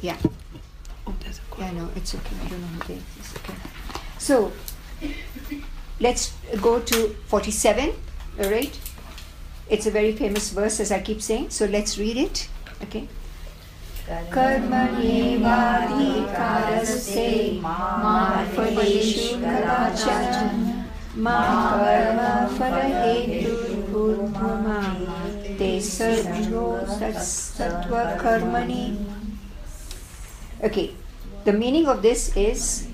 Yeah. Oh, there's a Yeah, no, it's okay. I don't know who they It's okay. So, let's go to 47, all right? It's a very famous verse, as I keep saying. So, let's read it. Okay. कर्मण्येवाधिकारस्ते मा फलेषु कदाचन मा कर्मफलहेतुर्भूर्भुमा ते servo तत्सत्त्वकर्मणि Okay, the meaning of this is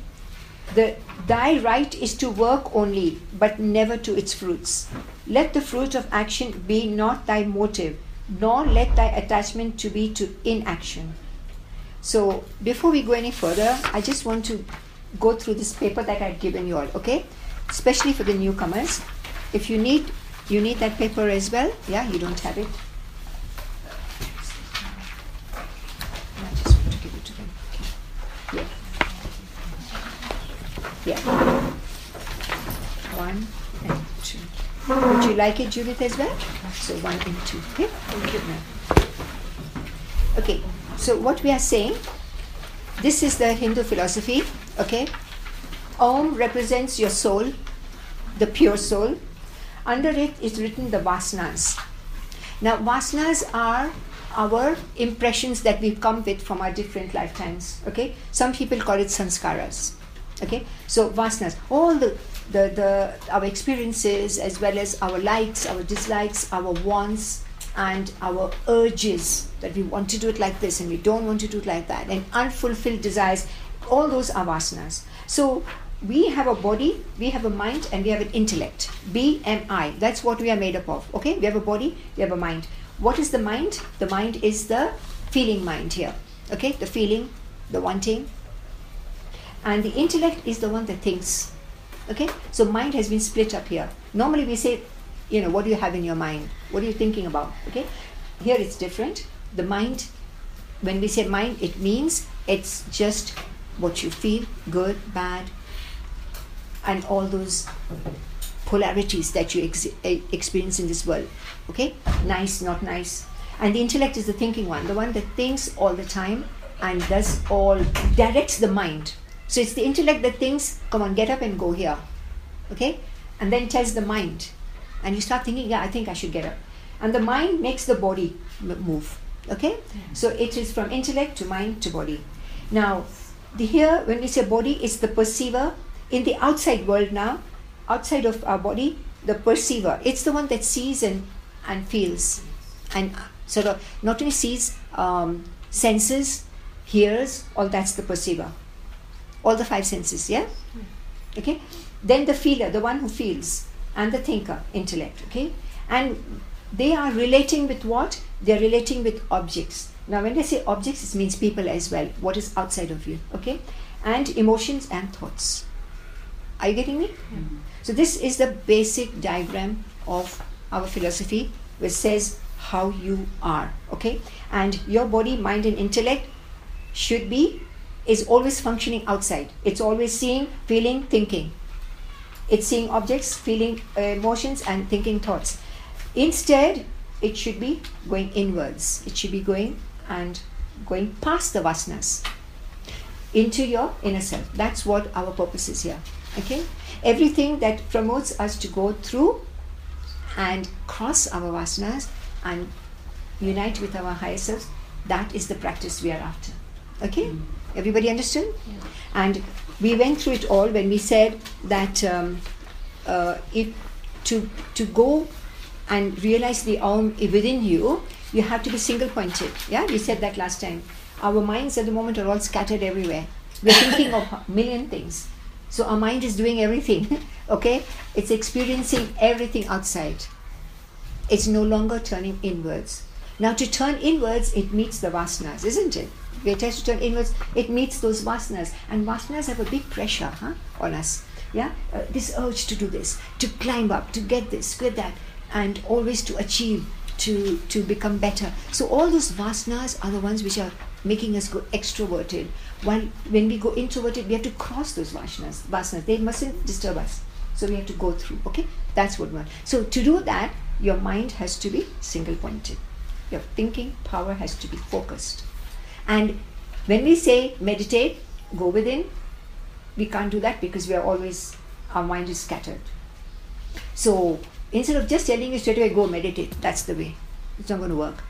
the thy right is to work only, but never to its fruits. Let the fruit of action be not thy motive, nor let thy attachment to be to inaction. So before we go any further, I just want to go through this paper that I've given you all, okay? Especially for the newcomers. If you need you need that paper as well, yeah, you don't have it. I just want to give it to them. Okay. Yeah. One and two. Would you like it, Judith, as well? So one and two. Okay. Thank you. Okay. So what we are saying, this is the Hindu philosophy. Okay. Om represents your soul, the pure soul. Under it is written the vasanas. Now, vasanas are our impressions that we come with from our different lifetimes. Okay, some people call it sanskaras. Okay, so vasanas, all the the, the our experiences as well as our likes, our dislikes, our wants, and our urges that we want to do it like this and we don't want to do it like that, and unfulfilled desires. All those are vasanas. So we have a body, we have a mind, and we have an intellect. BMI. That's what we are made up of. Okay, we have a body, we have a mind. What is the mind? The mind is the feeling mind here. Okay, the feeling, the wanting, and the intellect is the one that thinks. Okay, so mind has been split up here. Normally we say, you know, what do you have in your mind? What are you thinking about? Okay, here it's different. The mind, when we say mind, it means it's just what you feel, good, bad, and all those polarities that you ex- experience in this world. Okay, nice, not nice. And the intellect is the thinking one, the one that thinks all the time and does all, directs the mind. So it's the intellect that thinks, come on, get up and go here. Okay, and then tells the mind, and you start thinking, yeah, I think I should get up. And the mind makes the body m- move. Okay, so it is from intellect to mind to body. Now, the here when we say body, it's the perceiver in the outside world now, outside of our body, the perceiver. It's the one that sees and and feels, and sort of not only sees, um, senses, hears. All that's the perceiver. All the five senses. Yeah. Okay. Then the feeler, the one who feels, and the thinker, intellect. Okay. And they are relating with what? They are relating with objects. Now, when I say objects, it means people as well. What is outside of you? Okay. And emotions and thoughts. Are you getting me? So this is the basic diagram of our philosophy, which says how you are. Okay, and your body, mind, and intellect should be is always functioning outside. It's always seeing, feeling, thinking. It's seeing objects, feeling uh, emotions, and thinking thoughts. Instead, it should be going inwards. It should be going and going past the vasanas into your inner self. That's what our purpose is here. Okay? Everything that promotes us to go through and cross our vasanas and unite with our higher selves, that is the practice we are after. Okay? Everybody understood? And we went through it all when we said that um, uh, if to to go and realize the Om within you, you have to be single pointed. Yeah, we said that last time. Our minds at the moment are all scattered everywhere. We're thinking of a million things. So our mind is doing everything. okay? It's experiencing everything outside. It's no longer turning inwards. Now, to turn inwards, it meets the vasanas, isn't it? We attach to turn inwards, it meets those vasanas. And vasanas have a big pressure huh, on us. Yeah? Uh, this urge to do this, to climb up, to get this, get that, and always to achieve, to, to become better. So, all those vasanas are the ones which are making us go extroverted. While when we go introverted, we have to cross those vasanas. vasanas. They mustn't disturb us. So we have to go through. Okay, that's what we want. So to do that, your mind has to be single pointed. Your thinking power has to be focused. And When we say meditate, go within, we can't do that because we are always, our mind is scattered. So instead of just telling you straight away, go meditate, that's the way. It's not going to work.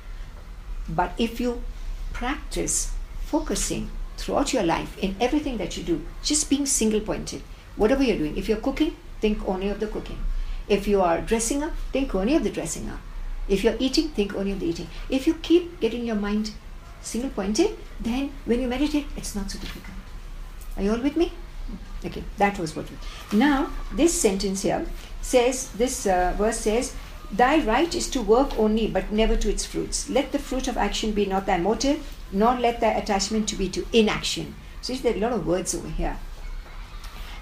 But if you practice focusing throughout your life in everything that you do, just being single pointed, whatever you're doing, if you're cooking, think only of the cooking. If you are dressing up, think only of the dressing up. If you're eating, think only of the eating. If you keep getting your mind single pointed, then when you meditate, it's not so difficult. Are you all with me? Okay, that was what. Now, this sentence here says, this uh, verse says, Thy right is to work only, but never to its fruits. Let the fruit of action be not thy motive, nor let thy attachment to be to inaction. So there are a lot of words over here.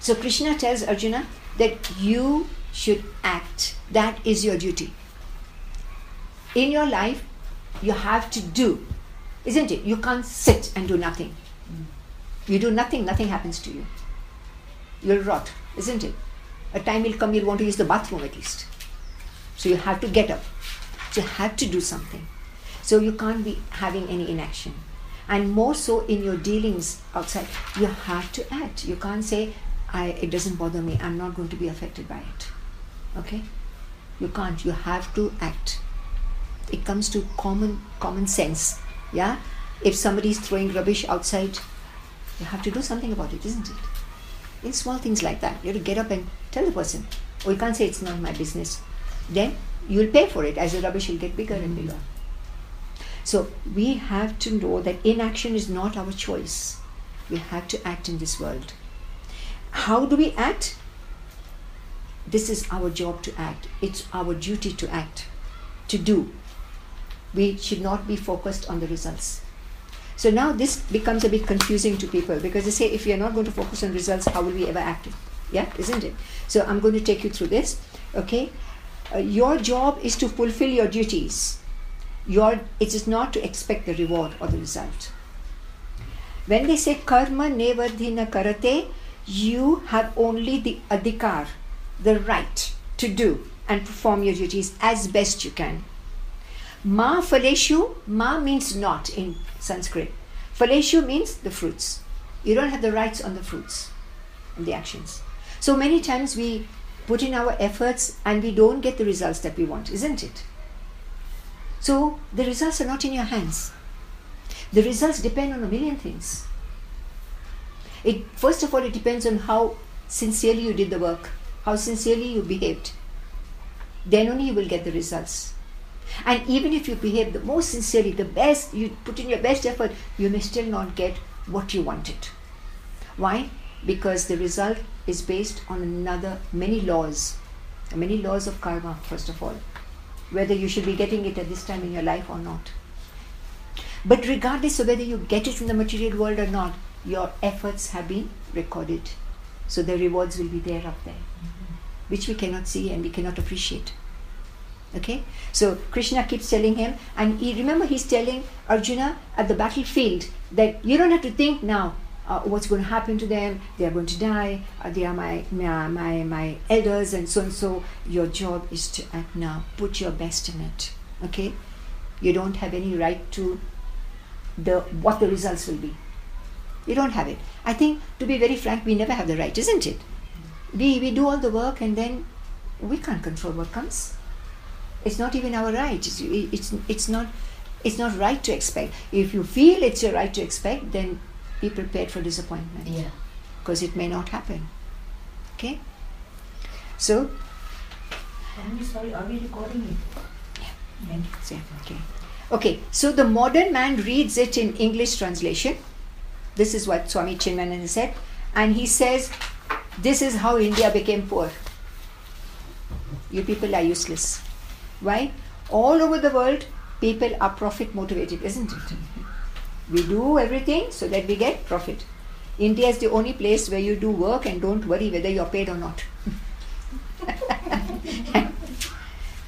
So Krishna tells Arjuna that you should act. That is your duty. In your life, you have to do, isn't it? You can't sit and do nothing. You do nothing, nothing happens to you. You'll rot, isn't it? A time will come you'll want to use the bathroom at least. So you have to get up. So you have to do something. So you can't be having any inaction. And more so in your dealings outside, you have to act. You can't say, I, it doesn't bother me, I'm not going to be affected by it. Okay? You can't. You have to act. It comes to common common sense. Yeah? If somebody is throwing rubbish outside, you have to do something about it, isn't it? In small things like that, you have to get up and tell the person. Or you can't say it's not my business. Then you'll pay for it as the rubbish will get bigger and bigger. So we have to know that inaction is not our choice. We have to act in this world. How do we act? This is our job to act. It's our duty to act, to do. We should not be focused on the results. So now this becomes a bit confusing to people because they say if we are not going to focus on results, how will we ever act? Yeah, isn't it? So I'm going to take you through this. Okay, uh, your job is to fulfill your duties. Your it is not to expect the reward or the result. When they say karma nevardhina karate, you have only the adhikar, the right to do and perform your duties as best you can. Ma phaleshu, ma means not in Sanskrit. Phaleshu means the fruits. You don't have the rights on the fruits and the actions. So many times we put in our efforts and we don't get the results that we want, isn't it? So the results are not in your hands. The results depend on a million things. It first of all it depends on how sincerely you did the work, how sincerely you behaved. Then only you will get the results. And even if you behave the most sincerely, the best, you put in your best effort, you may still not get what you wanted. Why? Because the result is based on another many laws, many laws of karma, first of all, whether you should be getting it at this time in your life or not. But regardless of whether you get it in the material world or not, your efforts have been recorded. So the rewards will be there up there, which we cannot see and we cannot appreciate. Okay? So Krishna keeps telling him, and he, remember he's telling Arjuna at the battlefield that you don't have to think now uh, what's going to happen to them, they are going to die, uh, they are my, my, my, my elders, and so and so. Your job is to act now. Put your best in it. Okay? You don't have any right to the what the results will be. You don't have it. I think, to be very frank, we never have the right, isn't it? We, we do all the work and then we can't control what comes. It's not even our right. It's, it's, it's, not, it's not right to expect. If you feel it's your right to expect, then be prepared for disappointment. Yeah. Because it may not happen. Okay? So, I'm sorry, are we recording it? yeah. So, okay. Okay, so the modern man reads it in English translation. This is what Swami Chinmayananda said. And he says, This is how India became poor. You people are useless. Why? All over the world, people are profit motivated, isn't it? We do everything so that we get profit. India is the only place where you do work and don't worry whether you're paid or not.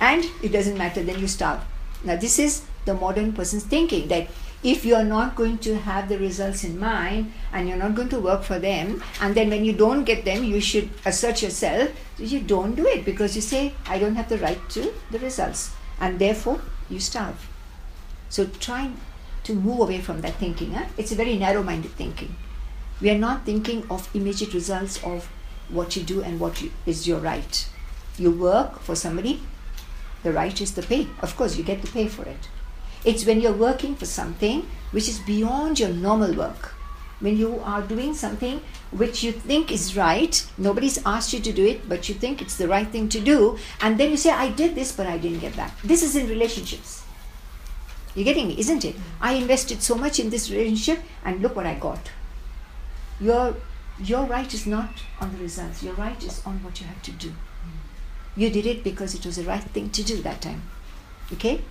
and it doesn't matter, then you starve. Now, this is the modern person's thinking that if you are not going to have the results in mind and you're not going to work for them, and then when you don't get them, you should assert yourself, you don't do it because you say, I don't have the right to the results, and therefore you starve. So try to move away from that thinking. Huh? It's a very narrow minded thinking. We are not thinking of immediate results of what you do and what you, is your right. You work for somebody, the right is the pay. Of course, you get the pay for it. It's when you're working for something which is beyond your normal work. When you are doing something which you think is right, nobody's asked you to do it, but you think it's the right thing to do, and then you say, I did this, but I didn't get that. This is in relationships. You're getting me, isn't it? I invested so much in this relationship, and look what I got. Your, your right is not on the results, your right is on what you have to do. You did it because it was the right thing to do that time. Okay?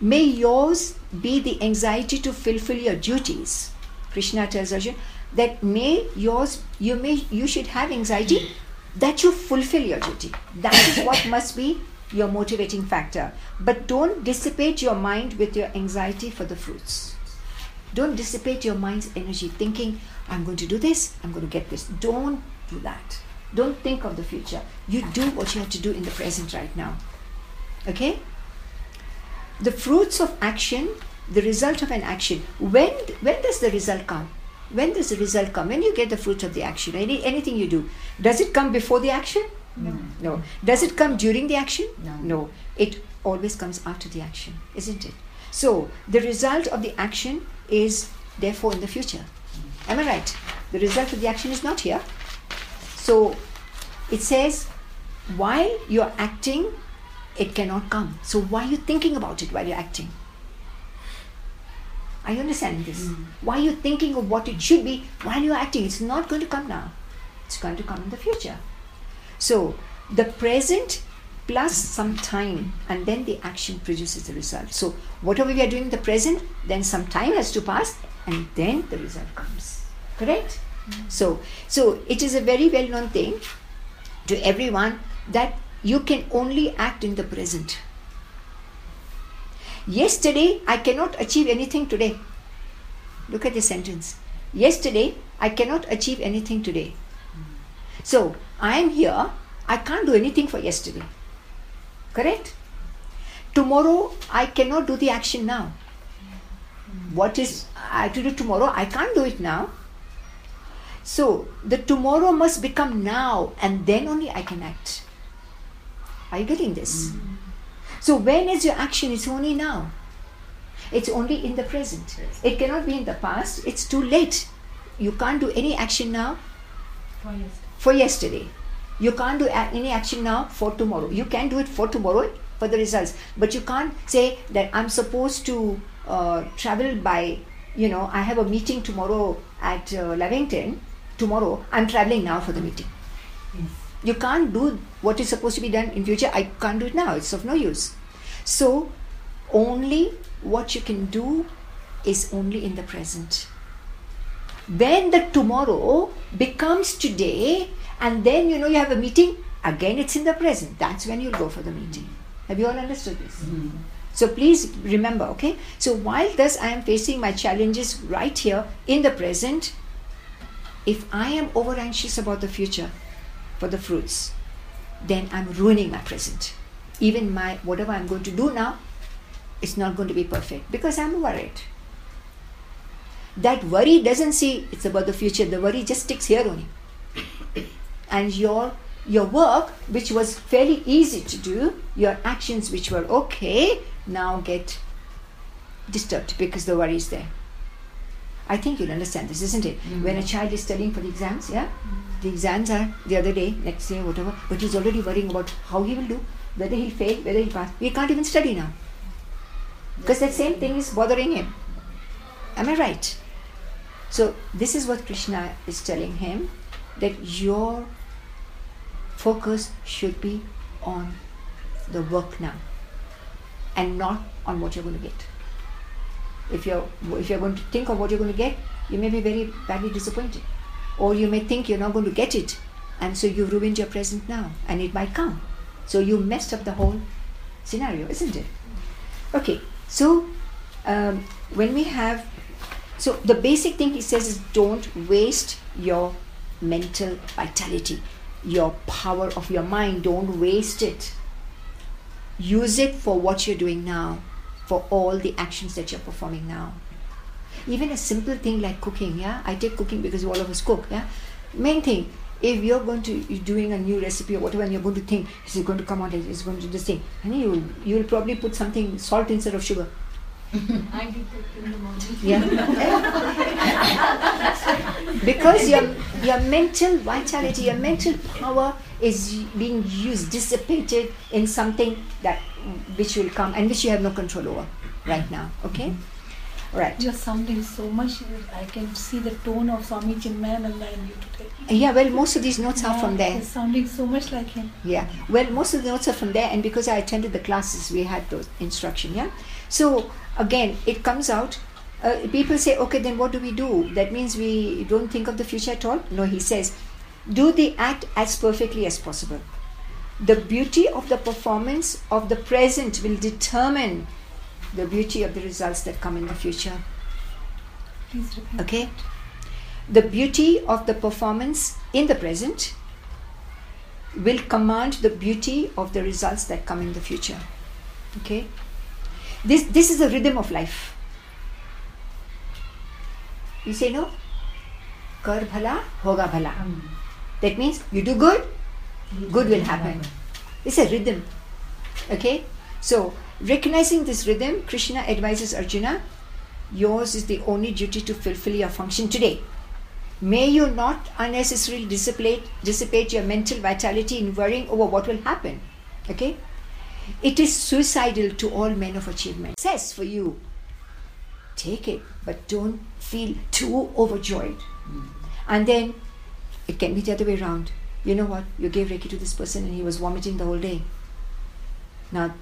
May yours be the anxiety to fulfill your duties. Krishna tells Arjuna that may yours you may you should have anxiety that you fulfill your duty. That is what must be your motivating factor. But don't dissipate your mind with your anxiety for the fruits. Don't dissipate your mind's energy thinking, I'm going to do this, I'm going to get this. Don't do that. Don't think of the future. You do what you have to do in the present right now. Okay? The fruits of action, the result of an action. When when does the result come? When does the result come? When you get the fruits of the action, any anything you do, does it come before the action? No. No. Does it come during the action? No. No. It always comes after the action, isn't it? So the result of the action is therefore in the future. Am I right? The result of the action is not here. So it says while you're acting, it cannot come. So why are you thinking about it while you're acting? Are you understanding this? Hmm. Why are you thinking of what it should be while you're acting? It's not going to come now. It's going to come in the future. So the present plus some time and then the action produces the result. So whatever we are doing in the present, then some time has to pass and then the result comes. Correct? Hmm. So so it is a very well known thing to everyone that you can only act in the present. Yesterday I cannot achieve anything today. Look at the sentence. Yesterday I cannot achieve anything today. So I am here, I can't do anything for yesterday. Correct? Tomorrow I cannot do the action now. What is I to do tomorrow? I can't do it now. So the tomorrow must become now and then only I can act. Are you getting this? So when is your action? It's only now. It's only in the present. It cannot be in the past. It's too late. You can't do any action now For yesterday. for yesterday. You can't do a- any action now for tomorrow. You can do it for tomorrow for the results, but you can't say that I'm supposed to uh, travel by, you know, I have a meeting tomorrow at uh, Lavington. Tomorrow, I'm traveling now for the meeting. You can't do what is supposed to be done in future. I can't do it now. It's of no use. So, only what you can do is only in the present. When the tomorrow becomes today, and then you know you have a meeting, again it's in the present. That's when you'll go for the meeting. Have you all understood this? Mm-hmm. So please remember, okay? So while thus I am facing my challenges right here in the present, if I am over anxious about the future for the fruits, then I'm ruining my present. Even my whatever I'm going to do now, it's not going to be perfect because I'm worried. That worry doesn't see it's about the future. The worry just sticks here only. And your your work, which was fairly easy to do, your actions which were okay, now get disturbed because the worry is there. I think you'll understand this, isn't it? Mm-hmm. When a child is studying for the exams, yeah, mm-hmm. The exams are the other day, next day, whatever, but he's already worrying about how he will do, whether he'll fail, whether he'll pass. We can't even study now because that same thing is bothering him. Am I right? So, this is what Krishna is telling him that your focus should be on the work now and not on what you're going to get. If you're if you're going to think of what you're going to get, you may be very badly disappointed, or you may think you're not going to get it, and so you've ruined your present now, and it might come. So you messed up the whole scenario, isn't it? Okay, so um, when we have so the basic thing he says is don't waste your mental vitality, your power of your mind. Don't waste it. Use it for what you're doing now. for all the actions that you're performing now. Even a simple thing like cooking, yeah. I take cooking because all of us cook, yeah. Main thing, if you're going to you're doing a new recipe or whatever, and you're going to think, is it going to come out? Is it going to do this thing? And you will you'll probably put something salt instead of sugar. I did that in the morning. Yeah. because your your mental vitality, your mental power is being used, dissipated in something that which will come and which you have no control over right now. Okay? Right. You're sounding so much. I can see the tone of Swami Chinmayananda in you today. Yeah, well most of these notes are from there. You're sounding so much like him. Yeah. Well, most of the notes are from there, and because I attended the classes, we had those instruction. Yeah. So again, it comes out. Uh, people say, okay, then what do we do? That means we don't think of the future at all. No, he says, do the act as perfectly as possible. The beauty of the performance of the present will determine the beauty of the results that come in the future. Please repeat. Okay? The beauty of the performance in the present will command the beauty of the results that come in the future. Okay? This, this is the rhythm of life. You say no? Kar bhala, hoga bhala. Hmm. That means you do good, good will happen. It's a rhythm. Okay? So, recognizing this rhythm, Krishna advises Arjuna yours is the only duty to fulfill your function today. May you not unnecessarily dissipate, dissipate your mental vitality in worrying over what will happen. Okay? It is suicidal to all men of achievement. Success for you. Take it, but don't feel too overjoyed. And then it can be the other way around. You know what? You gave Reiki to this person and he was vomiting the whole day. Now,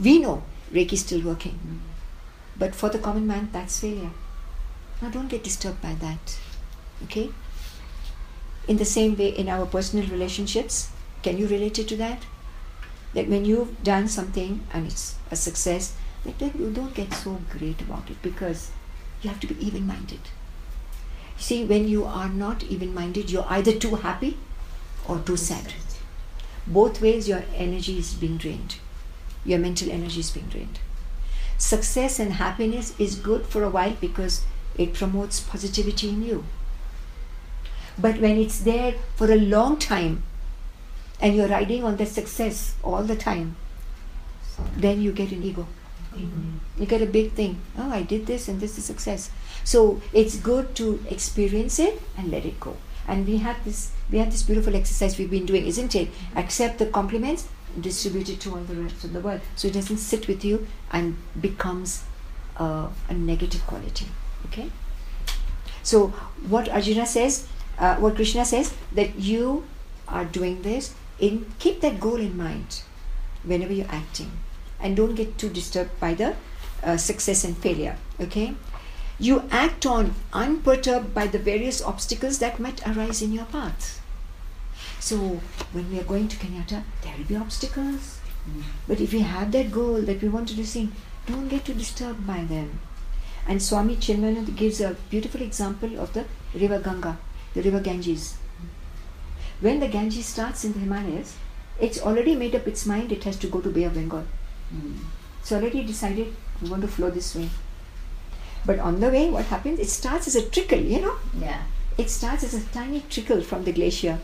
we know Reiki is still working. But for the common man, that's failure. Now, don't get disturbed by that. Okay? In the same way, in our personal relationships, can you relate it to that? That when you've done something and it's a success, that then you don't get so great about it because you have to be even minded. See, when you are not even minded, you're either too happy or too sad. Both ways, your energy is being drained. Your mental energy is being drained. Success and happiness is good for a while because it promotes positivity in you. But when it's there for a long time and you're riding on that success all the time, then you get an ego. You get a big thing. Oh, I did this and this is success. So it's good to experience it and let it go. And we have this we have this beautiful exercise we've been doing, isn't it? Accept the compliments, distribute it to all the rest of the world. So it doesn't sit with you and becomes uh, a negative quality. Okay? So what Arjuna says, uh, what Krishna says, that you are doing this in keep that goal in mind whenever you're acting and don't get too disturbed by the uh, success and failure okay you act on unperturbed by the various obstacles that might arise in your path so when we are going to kenyatta there will be obstacles but if we have that goal that we want to do thing don't get too disturbed by them and swami chinmayananda gives a beautiful example of the river ganga the river ganges when the ganges starts in the himalayas it's already made up its mind it has to go to bay of bengal it's already decided we want to flow this way. But on the way, what happens? It starts as a trickle, you know? Yeah. It starts as a tiny trickle from the glacier.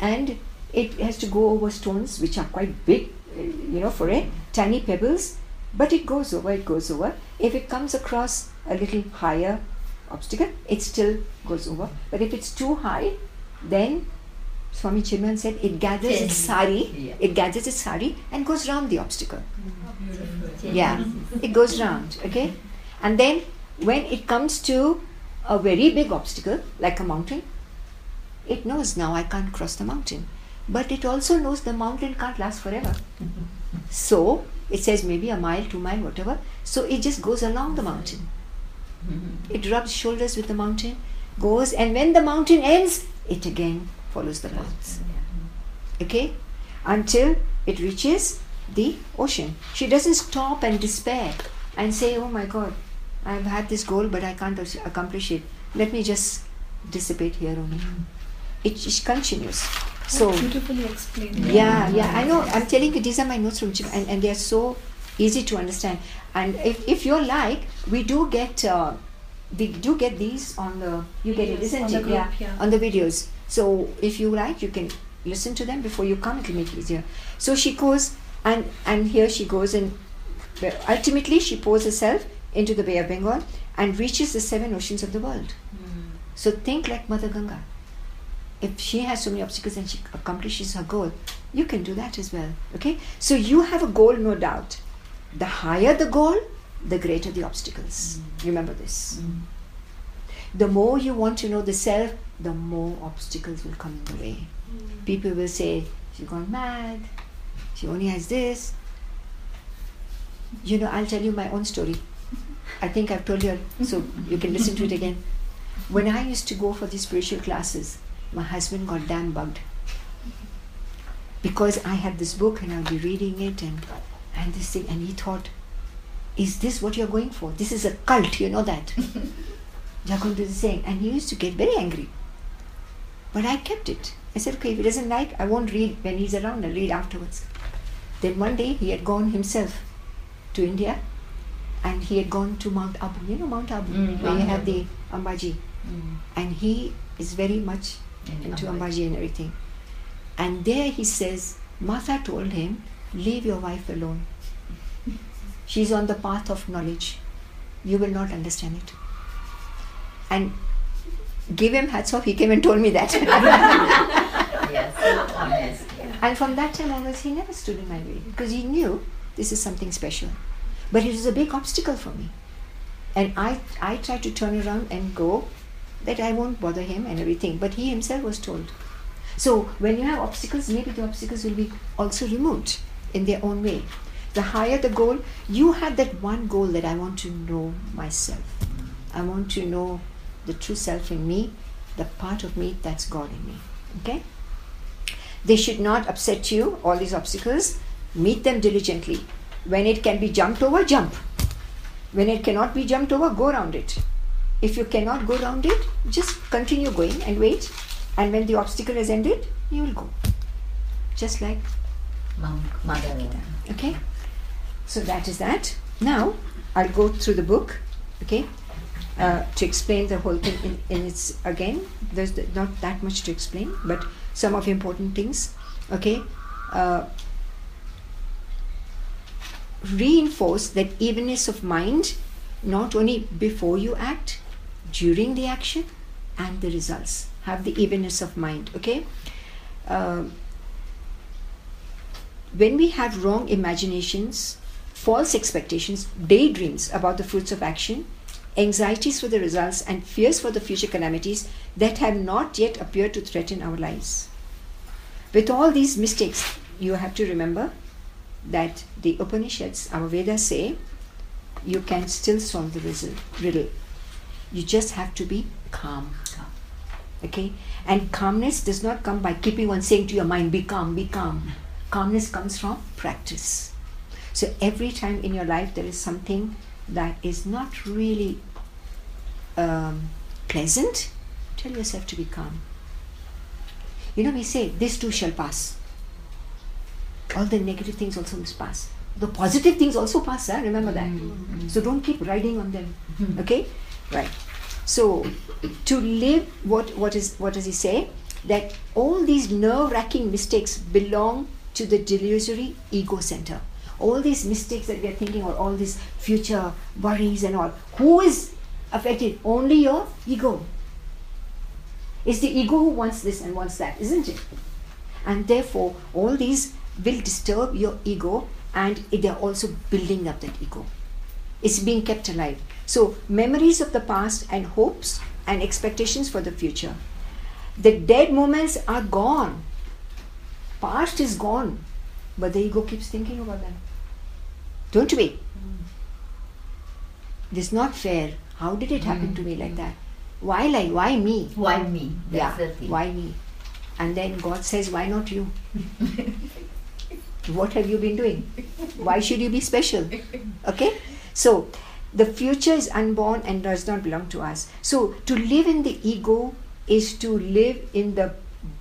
And it has to go over stones which are quite big, you know, for it, tiny pebbles. But it goes over, it goes over. If it comes across a little higher obstacle, it still goes over. But if it's too high, then Swami Chinman said it gathers its sari, Yeah. it gathers its sari and goes round the obstacle. Yeah, it goes round, okay? And then when it comes to a very big obstacle, like a mountain, it knows now I can't cross the mountain. But it also knows the mountain can't last forever. So it says maybe a mile, two mile, whatever. So it just goes along the mountain. It rubs shoulders with the mountain, goes, and when the mountain ends, it again follows the paths okay until it reaches the ocean she doesn't stop and despair and say oh my god i've had this goal but i can't accomplish it let me just dissipate here only it just continues so beautifully explained. yeah yeah i know i'm telling you these are my notes from Jim and, and they are so easy to understand And if, if you're like, we do get uh, we do get these on the you get it, Videos isn't on the it? group, yeah, yeah. on the videos. So if you like, you can listen to them before you come. It will make it easier. So she goes and and here she goes and ultimately she pours herself into the Bay of Bengal and reaches the seven oceans of the world. So think like Mother Ganga. If she has so many obstacles and she accomplishes her goal, you can do that as well. Okay? So you have a goal, no doubt. The higher the goal, the greater the obstacles. Mm. Remember this. Mm. The more you want to know the self, the more obstacles will come in the way. Mm. People will say, She's gone mad, she only has this. You know, I'll tell you my own story. I think I've told you, so you can listen to it again. When I used to go for these spiritual classes, my husband got damn bugged because I had this book and I'll be reading it and and this thing, and he thought, "Is this what you're going for? This is a cult, you know that." you're going to do the same, and he used to get very angry. But I kept it. I said, "Okay, if he doesn't like, I won't read when he's around. I'll read afterwards." Then one day he had gone himself to India, and he had gone to Mount Abu. You know Mount Abu, Mm, where you have the Ambaji, and he is very much into Ambaji and everything. And there he says, Martha told him, Leave your wife alone. She's on the path of knowledge. You will not understand it. And give him hats off, he came and told me that. Yes, honest. Yeah. and from that time onwards, he never stood in my way because he knew this is something special. But it was a big obstacle for me. And I, I tried to turn around and go that I won't bother him and everything. But he himself was told. So when you have obstacles, maybe the obstacles will be also removed in their own way. The higher the goal, you had that one goal that I want to know myself. I want to know the true self in me, the part of me that's God in me. Okay? They should not upset you, all these obstacles. Meet them diligently. When it can be jumped over, jump. When it cannot be jumped over, go around it. If you cannot go round it, just continue going and wait. And when the obstacle has ended, you will go. Just like, mother. okay? So that is that. Now, I'll go through the book, okay? Uh, to explain the whole thing in, in its again there's not that much to explain but some of important things okay uh, reinforce that evenness of mind not only before you act during the action and the results. Have the evenness of mind okay? Um when we have wrong imaginations false expectations daydreams about the fruits of action anxieties for the results and fears for the future calamities that have not yet appeared to threaten our lives. With all these mistakes you have to remember that the Upanishads, our Vedas say, you can still solve the riddle. You just have to be calm. Okay? And calmness does not come by keeping on saying to your mind, be calm, be calm. Calmness comes from practice. So every time in your life there is something that is not really um, pleasant, tell yourself to be calm. You know, we say, this too shall pass all the negative things also must pass. The positive things also pass, huh? remember that. Mm-hmm. So don't keep riding on them. Mm-hmm. Okay? Right. So to live what what is what does he say? That all these nerve wracking mistakes belong to the delusory ego center. All these mistakes that we are thinking or all these future worries and all. Who is affected? Only your ego. It's the ego who wants this and wants that, isn't it? And therefore all these will disturb your ego and they're also building up that ego. It's being kept alive. So, memories of the past and hopes and expectations for the future. The dead moments are gone. Past is gone, but the ego keeps thinking about them. Don't we? Hmm. It's not fair. How did it happen to me like hmm. that? Why like why me? Why me? That's yeah, why me? And then God says, why not you? what have you been doing? Why should you be special? Okay? So, the future is unborn and does not belong to us. So, to live in the ego is to live in the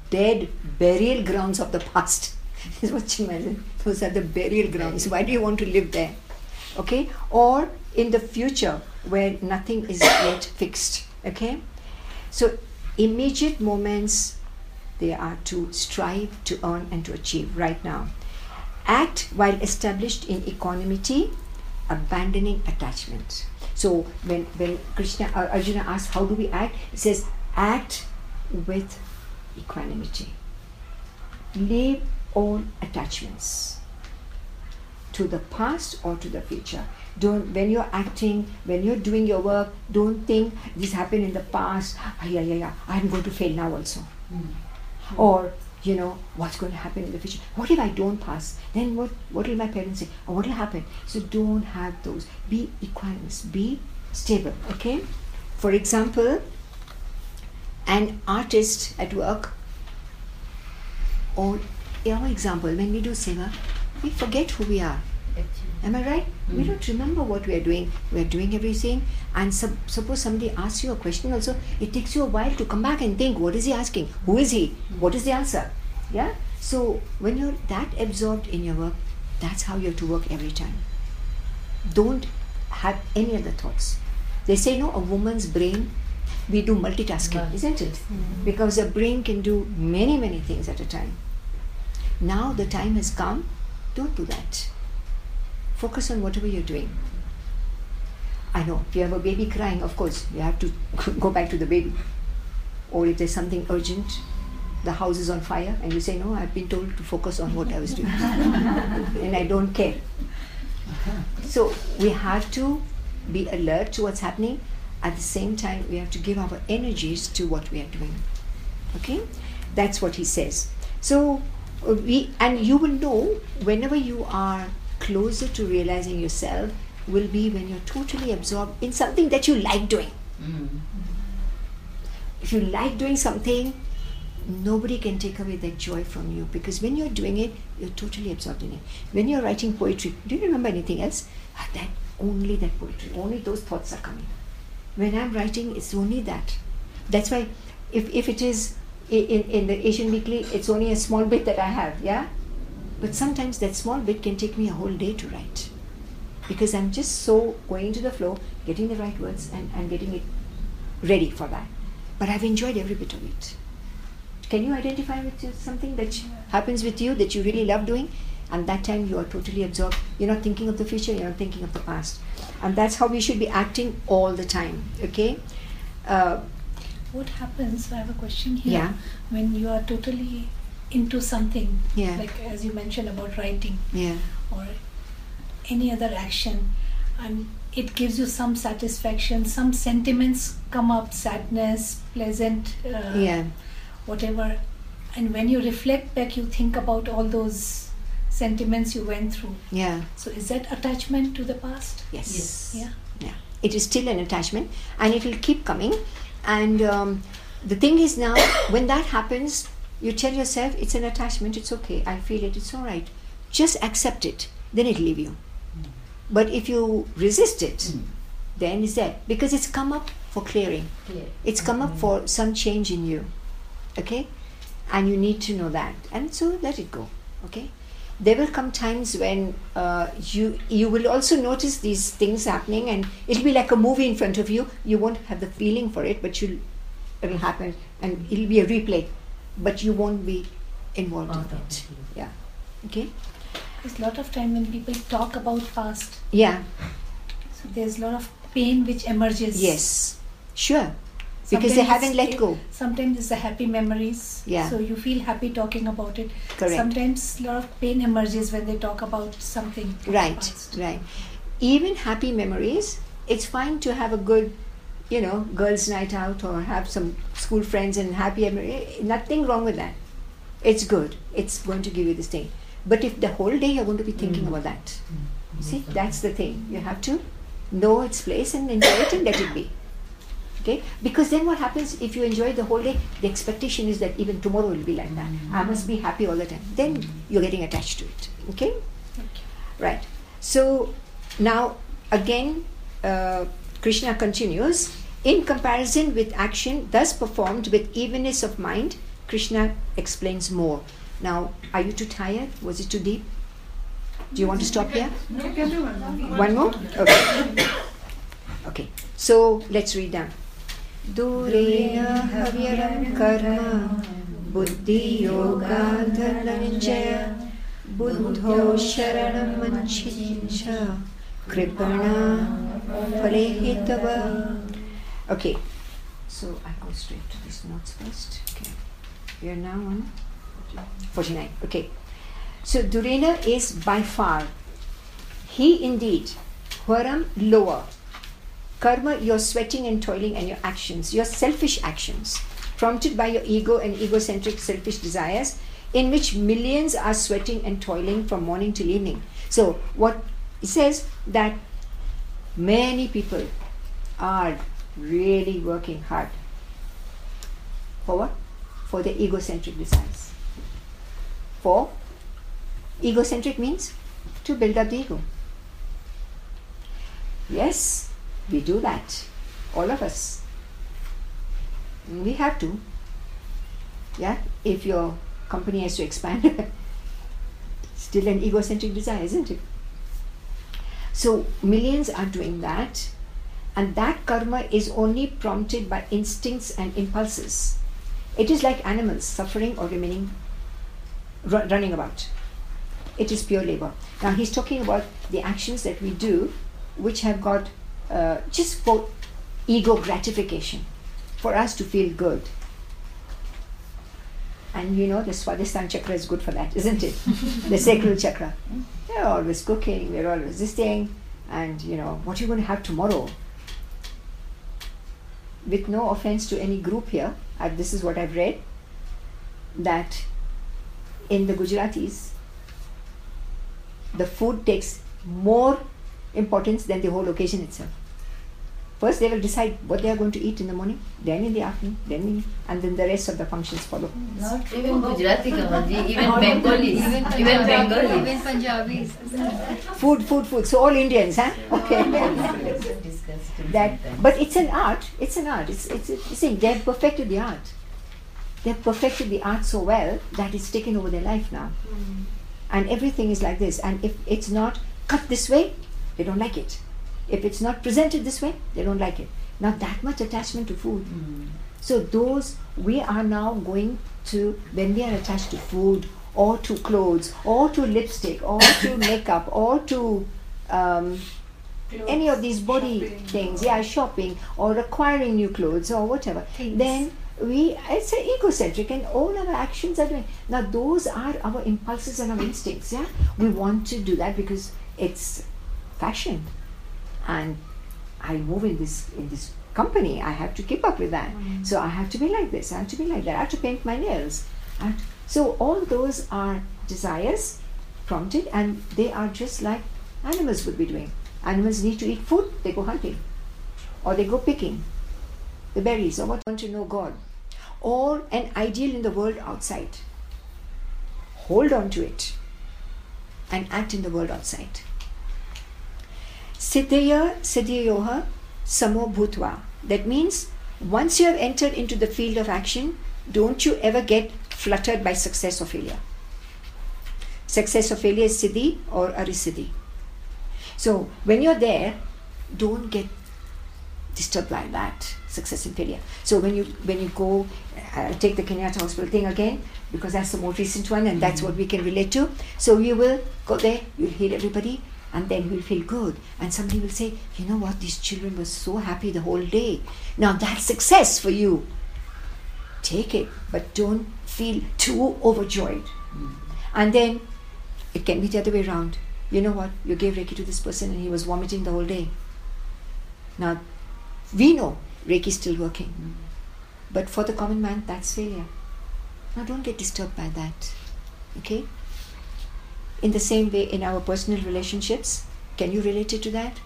dead burial grounds of the past. is what Chinmay said. Those are the burial grounds. Why do you want to live there? okay or in the future where nothing is yet fixed okay so immediate moments they are to strive to earn and to achieve right now act while established in equanimity abandoning attachments. so when when krishna uh, arjuna asks how do we act? He says act with equanimity. Leave all attachments to the past or to the future. Don't when you're acting when you're doing your work don't think this happened in the past. Ah, yeah yeah yeah i'm going to fail now also. Or you know what's going to happen in the future? What if i don't pass? Then what what will my parents say? Or what will happen? So don't have those. Be equanimous. Be stable okay? For example an artist at work or our example when we do seva we forget who we are Am I right? We hmm. don't remember what we are doing. We are doing everything, and sup- suppose somebody asks you a question. Also, it takes you a while to come back and think, what is he asking? Who is he? Hmm. What is the answer? Yeah. So when you're that absorbed in your work, that's how you have to work every time. Don't have any other thoughts. They say no, a woman's brain, we do multitasking, Right. isn't it? Hmm. Because a brain can do many, many things at a time. Now the time has come. Don't do that focus on whatever you're doing. I know, if you have a baby crying, of course, you have to go back to the baby. Or if there's something urgent, the house is on fire, and you say, No, I've been told to focus on what I was doing. and I don't care. So we have to be alert to what's happening. At the same time, we have to give our energies to what we are doing. Okay? That's what he says. So we and you will know whenever you are closer to realizing yourself will be when you're totally absorbed in something that you like doing. If you like doing something, nobody can take away that joy from you because when you're doing it, you're totally absorbed in it. When you're writing poetry, do you remember anything else? Ah, That only that poetry, only those thoughts are coming. When I'm writing, it's only that. That's why, if, if it is in, in the Asian Weekly, it's only a small bit that I have, yeah? But sometimes that small bit can take me a whole day to write because I'm just so going to the flow, getting the right words, and, and getting it ready for that. But I've enjoyed every bit of it. Can you identify with something that happens with you that you really love doing? And that time you are totally absorbed. You're not thinking of the future, you're not thinking of the past. And that's how we should be acting all the time, okay? Uh, What happens? I have a question here. Yeah. When you are totally into something, Yeah. like as you mentioned about writing yeah, or any other action, and it gives you some satisfaction, some sentiments come up, sadness, pleasant, uh, yeah, whatever. And when you reflect back, you think about all those sentiments you went through. yeah, So is that attachment to the past? yes. Yes. Yeah. Yeah, it is still an attachment and it will keep coming. And um, the thing is now, when that happens, you tell yourself it's an attachment, it's okay, I feel it, it's all right. Just accept it, then it'll leave you. Hmm. But if you resist it, hmm. then it's there because it's come up for clearing, Clear. it's come up hmm. for some change in you. Okay? And you need to know that. And so let it go. Okay? There will come times when uh, you you will also notice these things happening, and it'll be like a movie in front of you. You won't have the feeling for it, but you'll it'll happen, and it'll be a replay, but you won't be involved in it. Yeah. Okay. There's a lot of time when people talk about past, Yeah. so there's a lot of pain which emerges. Yes. Sure. Because they haven't let go. Sometimes it's the happy memories. Yeah. So you feel happy talking about it. Correct. Sometimes a lot of pain emerges when they talk about something. Right, past. right. Even happy memories, it's fine to have a good, you know, girls' night out or have some school friends and happy memory. Eh, nothing wrong with that. It's good. It's going to give you this thing. But if the whole day you're going to be thinking mm. about that, mm. see, that's the thing. You have to know its place and enjoy it and let it be. Okay? Because then what happens if you enjoy the whole day, the expectation is that even tomorrow will be like that. Mm. I must be happy all the time. Then you're getting attached to it. Okay? Right. So now again, uh, Krishna continues. In comparison with action thus performed with evenness of mind, Krishna explains more. Now, are you too tired? Was it too deep? Do you want to stop here? One more? Okay. Okay. So let's read down. Durena havyaram karma buddhi yoga dhananjaya buddho sharanam manchicha kripana falehitava. Okay. So I go straight to these notes first. Okay. We are now on 49. Okay. So Durena is by far, he indeed, Hwaram lower. Karma, your sweating and toiling and your actions, your selfish actions, prompted by your ego and egocentric selfish desires, in which millions are sweating and toiling from morning till evening. So, what it says that many people are really working hard for what? For their egocentric desires. For egocentric means to build up the ego. Yes, we do that. All of us. We have to. Yeah, if your company has to expand, still an egocentric desire, isn't it? So, millions are doing that, and that karma is only prompted by instincts and impulses. It is like animals suffering or remaining ru- running about. It is pure labor. Now, he's talking about the actions that we do which have got uh, just for ego gratification, for us to feel good. And you know, the Swadhisthana chakra is good for that, isn't it? the sacral chakra. We're always cooking, we're always this thing, and you know, what are you going to have tomorrow? With no offense to any group here, i this is what I've read that in the Gujaratis, the food takes more importance than the whole occasion itself. First, they will decide what they are going to eat in the morning, then in the afternoon, then in, and then the rest of the functions follow. Not even Gujarati, Kamalji, even Bengalis. Even Bengalis. Even Punjabis. Food, food, food. So all Indians, huh? Okay. That, but it's an art. It's an art. It's it's. it's see, they've perfected the art. They've perfected the art so well that it's taken over their life now, hmm. and everything is like this. And if it's not cut this way, they don't like it. If it's not presented this way, they don't like it. Not that much attachment to food. Mm. So those we are now going to when we are attached to food or to clothes or to lipstick or to makeup or to um, any of these body things, yeah, shopping or acquiring new clothes or whatever, Things. then we it's egocentric and all our actions are doing now those are our impulses and our instincts yeah we want to do that because it's fashion and I move in this in this company. I have to keep up with that. Mm. So I have to be like this. I have to be like that. I have to paint my nails. To- so all those are desires prompted, and they are just like animals would be doing. Animals need to eat food. They go hunting, or they go picking the berries, or what want to know God, or an ideal in the world outside. Hold on to it, and act in the world outside. Siddhaya siddhayoha samo bhutva. That means once you have entered into the field of action, don't you ever get fluttered by success or failure. Success or failure is siddhi or arisiddhi. So when you're there, don't get disturbed by that success and failure. So when you when you go, uh, take the Kenyatta Hospital thing again because that's the more recent one and that's what we can relate to. So you will go there, you'll heal everybody, and then you'll feel good. And somebody will say, you know what, these children were so happy the whole day. Now that's success for you. Take it, but don't feel too overjoyed. Hmm. And then it can be the other way around. You know what? You gave Reiki to this person and he was vomiting the whole day. Now, we know Reiki is still working. Hmm. But for the common man, that's failure. Now, don't get disturbed by that. Okay? In the same way, in our personal relationships, can you relate it to that?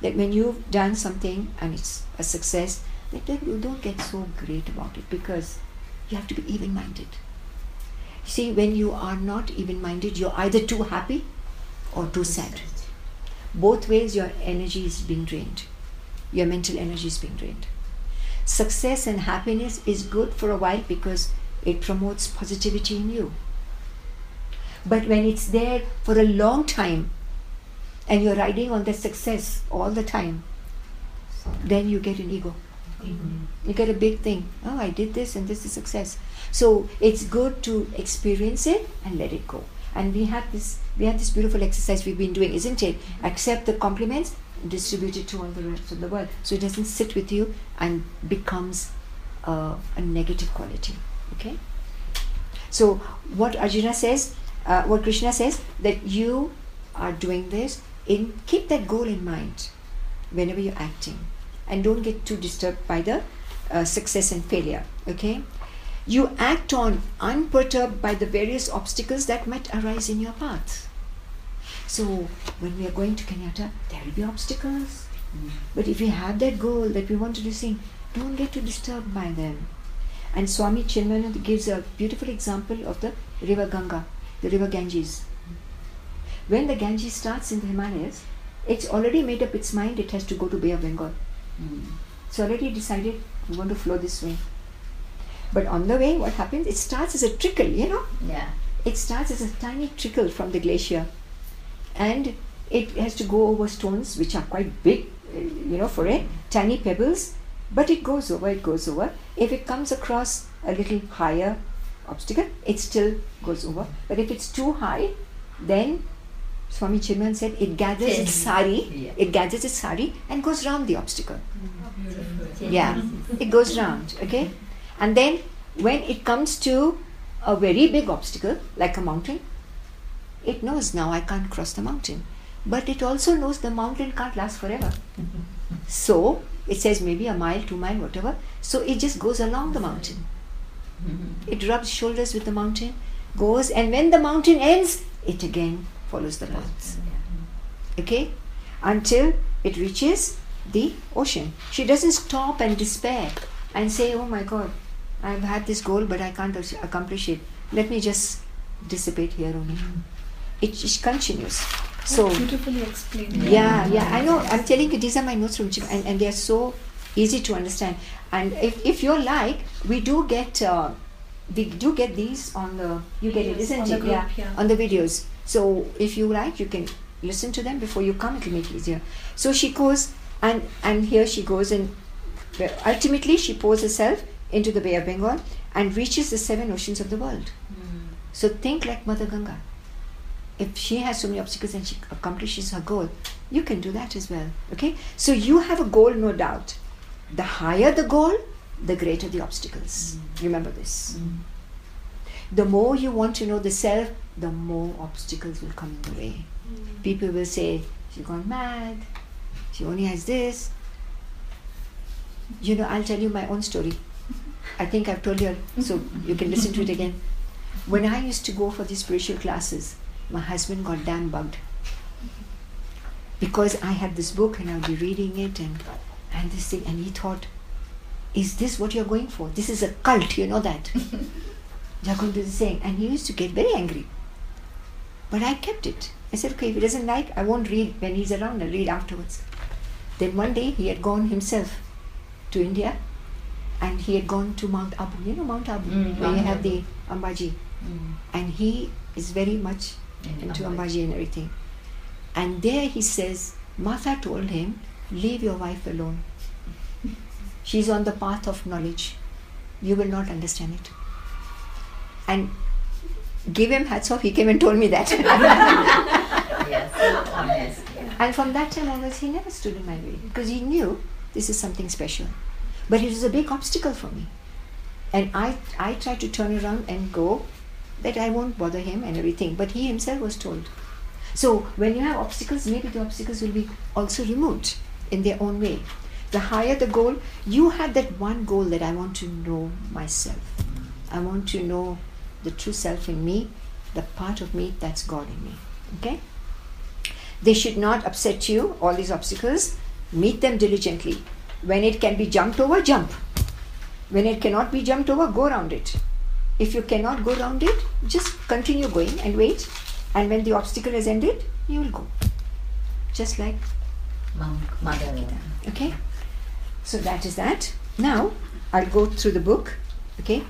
That when you've done something and it's a success, that then you don't get so great about it because you have to be even minded. See, when you are not even minded, you're either too happy or too sad. Both ways, your energy is being drained. Your mental energy is being drained. Success and happiness is good for a while because it promotes positivity in you. But when it's there for a long time and you're riding on that success all the time, then you get an ego. You get a big thing. Oh, I did this and this is success. So it's good to experience it and let it go. And we have this we have this beautiful exercise we've been doing, isn't it? Accept the compliments, distribute it to all the rest of the world. So it doesn't sit with you and becomes uh, a negative quality. Okay? So what Arjuna says, uh, what Krishna says, that you are doing this in keep that goal in mind whenever you're acting, and don't get too disturbed by the uh, success and failure. Okay, you act on unperturbed by the various obstacles that might arise in your path. So when we are going to Kenyatta, there will be obstacles. But if we have that goal that we want to do sing, don't get too disturbed by them. And Swami Chinmayananda gives a beautiful example of the river Ganga, the river Ganges. When the Ganges starts in the Himalayas, it's already made up its mind it has to go to Bay of Bengal. It's already decided we want to flow this way. But on the way, what happens? It starts as a trickle, you know? Yeah. It starts as a tiny trickle from the glacier. And it has to go over stones which are quite big, uh, you know, for it, tiny pebbles. But it goes over, it goes over. If it comes across a little higher obstacle, it still goes over. But if it's too high, then Swami Chinman said it gathers its sari, Yeah. it gathers its sari and goes round the obstacle. Yeah, it goes round, okay? And then when it comes to a very big obstacle, like a mountain, it knows now I can't cross the mountain. But it also knows the mountain can't last forever. So it says maybe a mile, two mile, whatever. So it just goes along the mountain. It rubs shoulders with the mountain, goes, and when the mountain ends, it again follows the paths. Okay? Until it reaches the ocean. She doesn't stop and despair and say, Oh my God, I've had this goal, but I can't accomplish it. Let me just dissipate here only. It, it continues. So, beautifully explained. yeah, yeah, I know. I'm telling you, these are my notes from Jim, and, and they are so easy to understand. And if, if you're like, we do get uh, we do get these on the you get it, Videos isn't on the it? group, yeah, yeah. on the videos. So if you like, you can listen to them before you come. It'll make it easier. So she goes, and and here she goes, and ultimately she pours herself into the Bay of Bengal and reaches the seven oceans of the world. So think like Mother Ganga. If she has so many obstacles and she accomplishes her goal, you can do that as well. Okay? So you have a goal, no doubt. The higher the goal, the greater the obstacles. Remember this. The more you want to know the self, the more obstacles will come in the way. People will say, She's gone mad, she only has this. You know, I'll tell you my own story. I think I've told you, so you can listen to it again. When I used to go for these spiritual classes, my husband got damn bugged because I had this book and I would be reading it and and this thing, and he thought, "Is this what you're going for? This is a cult, you know that." you're going to do the same, and he used to get very angry. But I kept it. I said, "Okay, if he doesn't like, I won't read when he's around. I'll read afterwards." Then one day he had gone himself to India, and he had gone to Mount Abu. You know Mount Abu, Mm, where you have Abu. the Ambaji, and he is very much into Ambaji and everything. And there he says, Martha told him, Leave your wife alone. She's on the path of knowledge. You will not understand it. And give him hats off, he came and told me that. Yes, honest. And from that time onwards, he never stood in my way because he knew this is something special. But it was a big obstacle for me. And I, I tried to turn around and go that I won't bother him and everything. But he himself was told. So when you have obstacles, maybe the obstacles will be also removed in their own way. The higher the goal, you have that one goal that I want to know myself. I want to know the true self in me, the part of me that's God in me. Okay? They should not upset you, all these obstacles. Meet them diligently. When it can be jumped over, jump. When it cannot be jumped over, go around it. If you cannot go around it, just continue going and wait. And when the obstacle has ended, you will go. Just like, mother. okay? So that is that. Now, I'll go through the book, okay?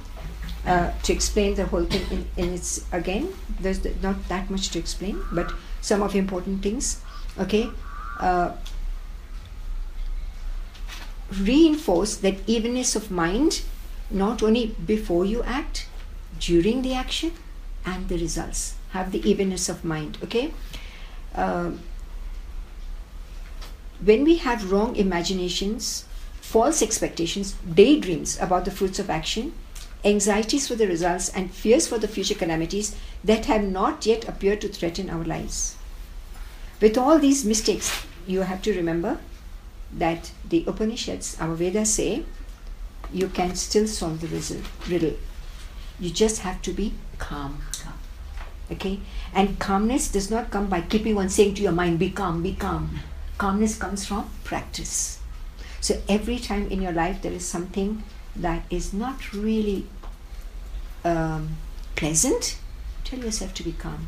uh, to explain the whole thing in, in its again. There's not that much to explain, but some of important things. Okay, uh, reinforce that evenness of mind not only before you act, during the action, and the results. Have the evenness of mind. Okay. Um when we have wrong imaginations, false expectations, daydreams about the fruits of action, anxieties for the results, and fears for the future calamities that have not yet appeared to threaten our lives. With all these mistakes, you have to remember that the Upanishads, our Vedas say, you can still solve the riddle. You just have to be calm. Okay? And calmness does not come by keeping on saying to your mind, be calm, be calm. Calmness comes from practice. So every time in your life there is something that is not really um, pleasant, tell yourself to be calm.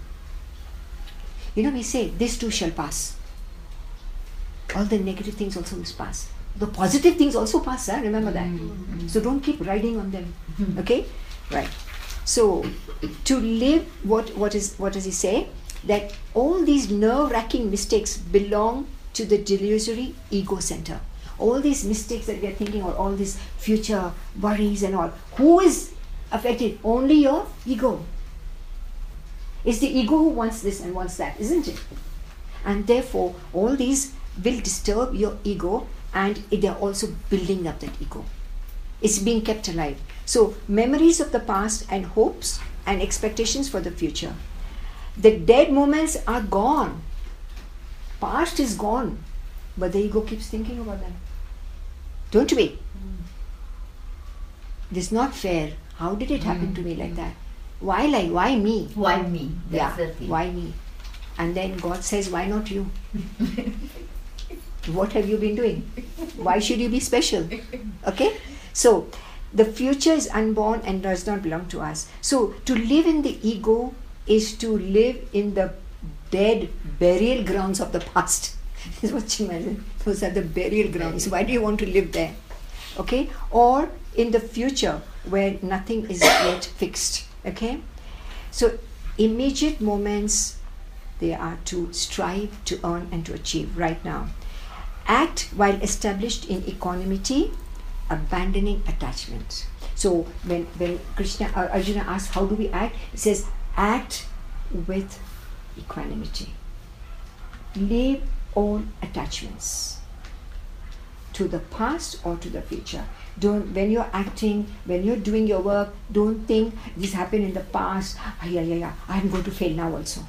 You know, we say, this too shall pass. All the negative things also must pass. The positive things also pass, huh? remember that. Mm, mm. So don't keep riding on them. Mm-hmm. Okay? Right. So to live what what is what does he say? That all these nerve wracking mistakes belong to the delusory ego center. All these mistakes that we are thinking or all these future worries and all, who is affected? Only your ego. It's the ego who wants this and wants that, isn't it? And therefore, all these will disturb your ego and they are also building up that ego. It's being kept alive. So, memories of the past and hopes and expectations for the future. The dead moments are gone. Past is gone, but the ego keeps thinking about them. Don't we? This is not fair. How did it happen to me like mm-hmm. that? Why like why me? Why me? That's yeah, why me? And then God says, why not you? what have you been doing? Why should you be special? Okay? So, the future is unborn and does not belong to us. So, to live in the ego is to live in the dead burial grounds of the past. is what you imagine. Those are the burial grounds. Why do you want to live there? Okay? Or in the future where nothing is yet fixed. Okay? So, immediate moments they are to strive to earn and to achieve right now. Act while established in equanimity, abandoning attachment. So when when Krishna uh, Arjuna asks how do we act, he says act with equanimity. Leave all attachments to the past or to the future. Don't when you're acting, when you're doing your work, don't think this happened in the past. Ah, yeah, yeah, yeah. I'm going to fail now also.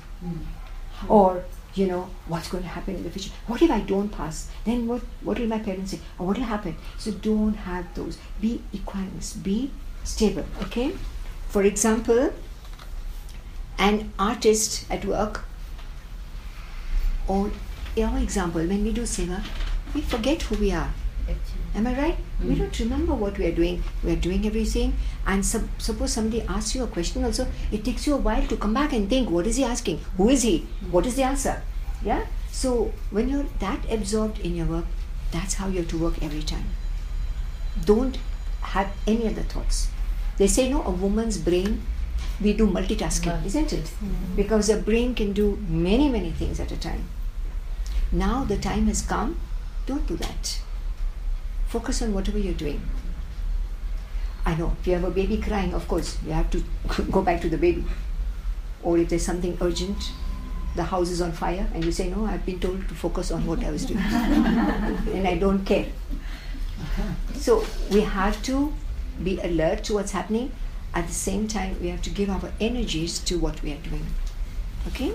Or you know what's going to happen in the future. What if I don't pass? Then what? What will my parents say? Or what will happen? So don't have those. Be equanimous. Be stable. Okay. For example, an artist at work. Oh, or, our example, when we do seva, we forget who we are. Am I right? We hmm. don't remember what we are doing. We are doing everything. And sup- suppose somebody asks you a question also, it takes you a while to come back and think, what is he asking? Who is he? What is the answer? Yeah? So when you're that absorbed in your work, that's how you have to work every time. Don't have any other thoughts. They say, no, a woman's brain, we do multitasking, isn't it? Hmm. Because a brain can do many, many things at a time. Now the time has come, don't do that focus on whatever you're doing. I know, if you have a baby crying, of course, you have to go back to the baby. Or if there's something urgent, the house is on fire, and you say, No, I've been told to focus on what I was doing. and I don't care. Uh-huh. So we have to be alert to what's happening. At the same time, we have to give our energies to what we are doing. Okay?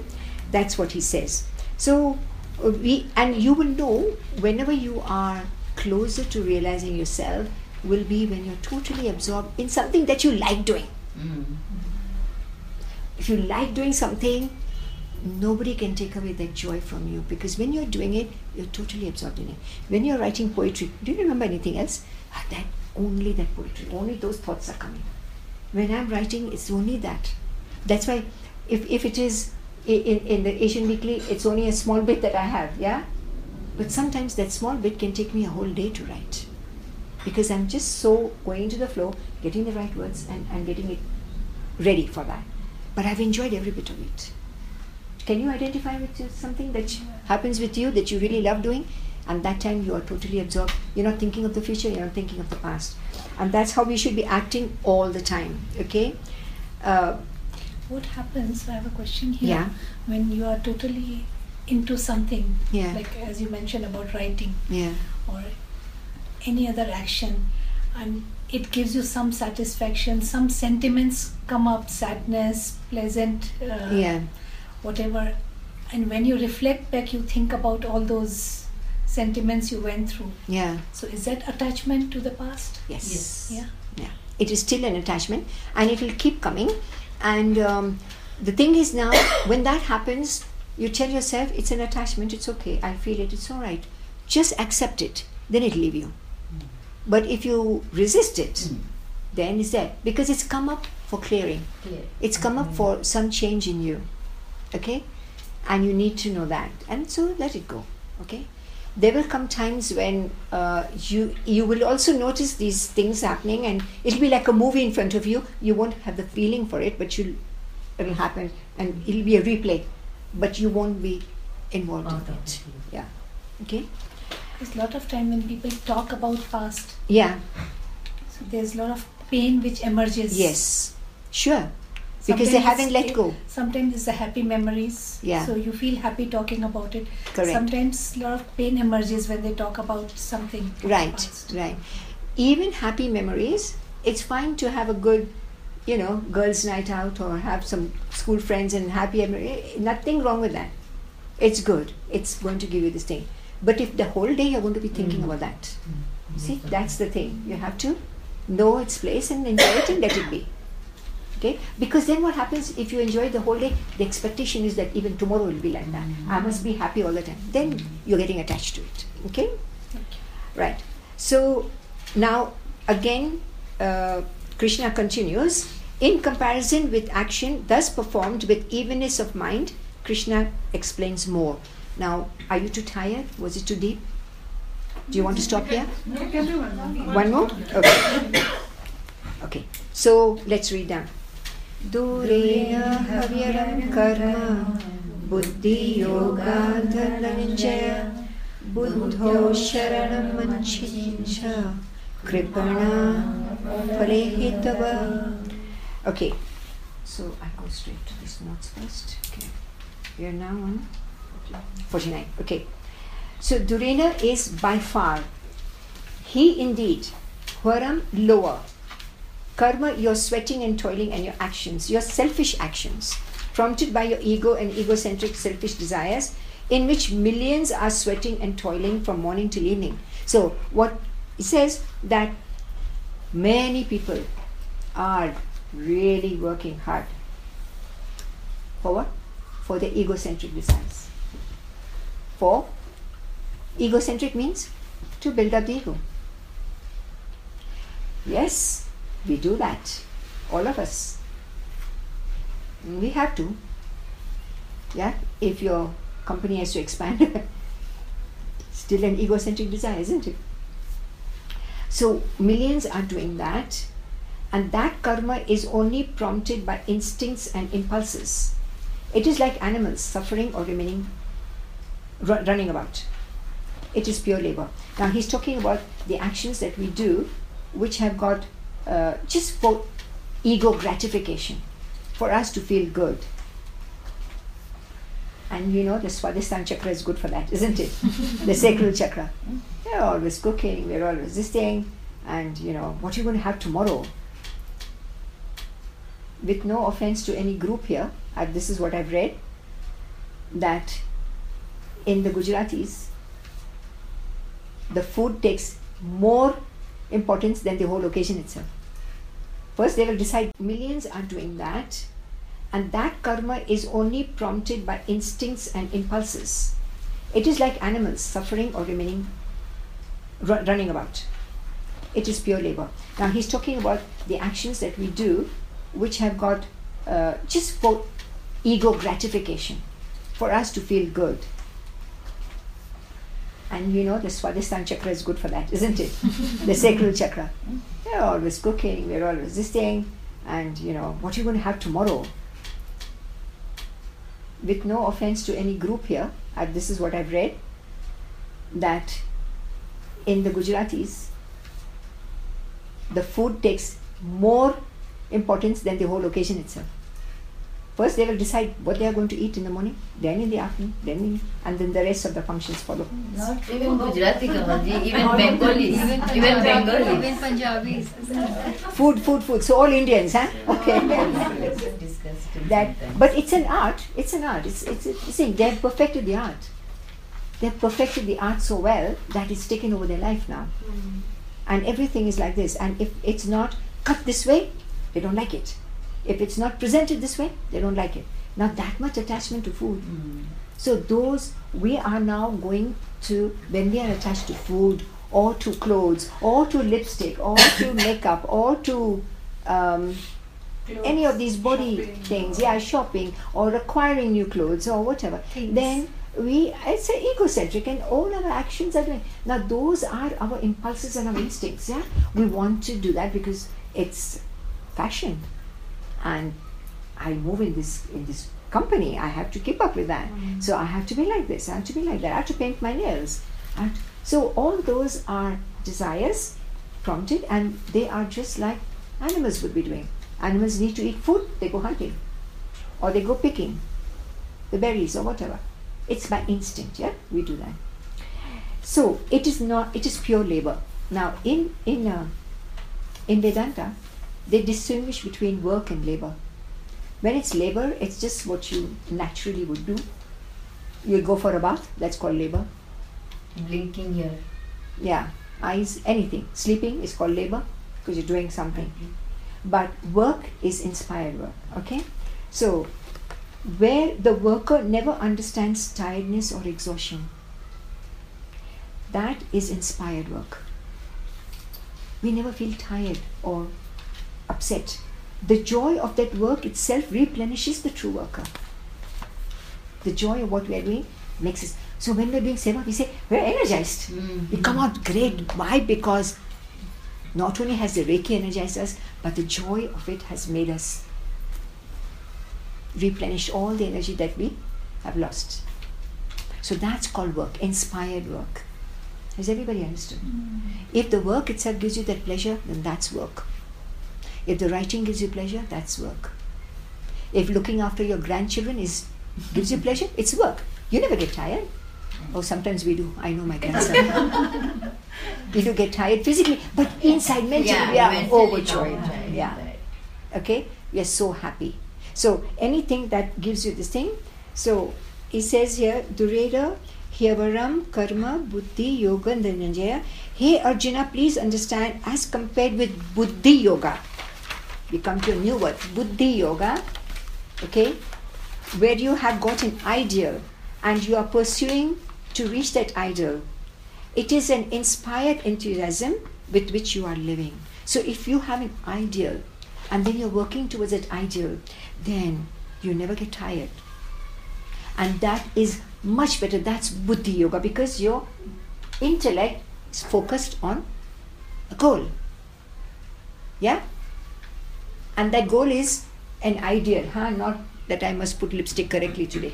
That's what he says. So we and you will know whenever you are closer to realizing yourself will be when you're totally absorbed in something that you like doing. Mm. If you like doing something, nobody can take away that joy from you because when you're doing it, you're totally absorbed in it. When you're writing poetry, do you remember anything else? Ah, That only that poetry, only those thoughts are coming. When I'm writing, it's only that. That's why, if, if it is in, in the Asian Weekly, it's only a small bit that I have, yeah? But sometimes that small bit can take me a whole day to write. because I'm just so going to the flow, getting the right words and, and getting it ready for that. But I've enjoyed every bit of it. Can you identify with something that happens with you that you really love doing? And that time you are totally absorbed. You're not thinking of the future, you're not thinking of the past. And that's how we should be acting all the time. Okay? Uh, what happens? I have a question here. Yeah. When you are totally into something, Yeah. like as you mentioned about writing yeah. or any other action, and it gives you some satisfaction, some sentiments come up, sadness, pleasant, uh, Yeah. whatever. And when you reflect back, you think about all those sentiments you went through. Yeah. So is that attachment to the past? Yes. Yes. Yeah. Yeah. It is still an attachment and it will keep coming. And um, the thing is now, when that happens, you tell yourself it's an attachment, it's okay, I feel it, it's all right. Just accept it, then it'll leave you. Hmm. But if you resist it, hmm. then it's there because it's come up for clearing. Clear. It's come up hmm. for some change in you. Okay? And you need to know that. And so let it go. Okay? There will come times when uh, you you will also notice these things happening and it'll be like a movie in front of you. You won't have the feeling for it, but you'll it'll happen and it'll be a replay. But you won't be involved Out in it. it. Yeah. Okay? There's a lot of time when people talk about past, Yeah. so there's a lot of pain which emerges. Yes. Sure. Because they haven't let it- go. Sometimes it's the happy memories. Yeah. So you feel happy talking about it. Correct. Sometimes a lot of pain emerges when they talk about something. Right, past. right. Even happy memories, it's fine to have a good, you know, girls' night out or have some school friends and happy memory. Nothing wrong with that. It's good. It's going to give you this thing. But if the whole day you're going to be thinking Mm. about that, see, that's the thing. You have to know its place and enjoy it and let it be. Okay? Because then what happens if you enjoy the whole day, the expectation is that even tomorrow will be like that. I must be happy all the time. Then you're getting attached to it. Okay? Right. So now again, uh, Krishna continues. In comparison with action thus performed with evenness of mind, Krishna explains more. Now, are you too tired? Was it too deep? Do you want to stop here? One more? Okay. Okay. So let's read down. Durena havyaram karma buddhi yoga dhananjaya buddho sharanam manchincha kripana falehitava. Okay. So I go straight to these notes first. Okay. We are now on 49. Okay. So Durena is by far, he indeed, Hwaram lower. Karma, your sweating and toiling and your actions, your selfish actions, prompted by your ego and egocentric selfish desires, in which millions are sweating and toiling from morning till evening. So, what it says that many people are really working hard. For what? For their egocentric desires. For egocentric means to build up the ego. Yes, we do that. All of us. We have to. Yeah, if your company has to expand, still an egocentric desire, isn't it? So, millions are doing that, and that karma is only prompted by instincts and impulses. It is like animals suffering or remaining ru- running about. It is pure labor. Now, he's talking about the actions that we do which have got uh, just for ego gratification, for us to feel good. And you know, the Swadhisthana chakra is good for that, isn't it? the sacral chakra. We're always cooking, we're always this thing, and you know, what are you going to have tomorrow? With no offense to any group here, uh, this is what I've read that in the Gujaratis, the food takes more importance than the whole occasion itself. First, they will decide millions are doing that, and that karma is only prompted by instincts and impulses. It is like animals suffering or remaining ru- running about. It is pure labor. Now, he's talking about the actions that we do which have got uh, just for ego gratification, for us to feel good. And you know, the Swadhisthana chakra is good for that, isn't it? the sacral chakra. We're always cooking, we're always this thing, and you know, what are you going to have tomorrow? With no offense to any group here, uh, this is what I've read that in the Gujaratis, the food takes more importance than the whole occasion itself. First, they will decide what they are going to eat in the morning, then in the afternoon, then in, and then the rest of the functions follow. Not even Gujarati Kamalji, even Bengalis, even Bengalis. Even Punjabis. Food, food, food. So all Indians, huh? Okay. That, but it's an art. It's an art. It's it's. it's saying they've perfected the art. They've perfected the art so well that it's taken over their life now. Hmm. And everything is like this. And if it's not cut this way, they don't like it. If it's not presented this way, they don't like it. Not that much attachment to food. Mm. So those we are now going to when we are attached to food or to clothes or to lipstick or to makeup or to um, any of these body things, yeah, shopping or acquiring new clothes or whatever, Things. then we it's egocentric and all our actions are doing now those are our impulses and our instincts yeah we want to do that because it's fashion and i move in this in this company. I have to keep up with that. So i have to be like this. I have to be like that. I have to paint my nails. To- so all those are desires prompted and they are just like animals would be doing. Animals need to eat food. They go hunting or they go picking the berries or whatever. It's by instinct yeah? We do that. So it is not it is pure labor. Now in in uh, in vedanta they distinguish between work and labor. When it's labor it's just what you naturally would do. You'll go for a bath that's called labor. Blinking here. yeah eyes anything. Sleeping is called labor because you're doing something. But work is inspired work okay? So where the worker never understands tiredness or exhaustion that is inspired work. We never feel tired or upset the joy of that work itself replenishes the true worker the joy of what we are doing makes us so when we're doing seva we say we're energized Mm. we come out great. Why? Because not only has the Reiki energized us, but the joy of it has made us replenish all the energy that we have lost. So that's called work, inspired work. Has everybody understood? If the work itself gives you that pleasure, then that's work. If the writing gives you pleasure, that's work. If looking after your grandchildren is gives you pleasure, it's work. You never get tired. Oh, sometimes we do. I know my grandson. we do get tired physically, but inside mentally we are mentally overjoyed. overjoyed, Yeah. Okay? We are so happy. So anything that gives you this thing. So he says here, Dureda Hyavaram Karma Buddhi Yoga Dhananjaya. Hey Arjuna, please understand as compared with Buddhi Yoga. We come to a new word, Buddhi Yoga. Okay? Where you have got an ideal and you are pursuing to reach that ideal. It is an inspired enthusiasm with which you are living. So if you have an ideal and then you're working towards that ideal, then you never get tired. And that is much better. That's Buddhi Yoga because your intellect is focused on a goal. Yeah? And that goal is an ideal, huh? Not that I must put lipstick correctly today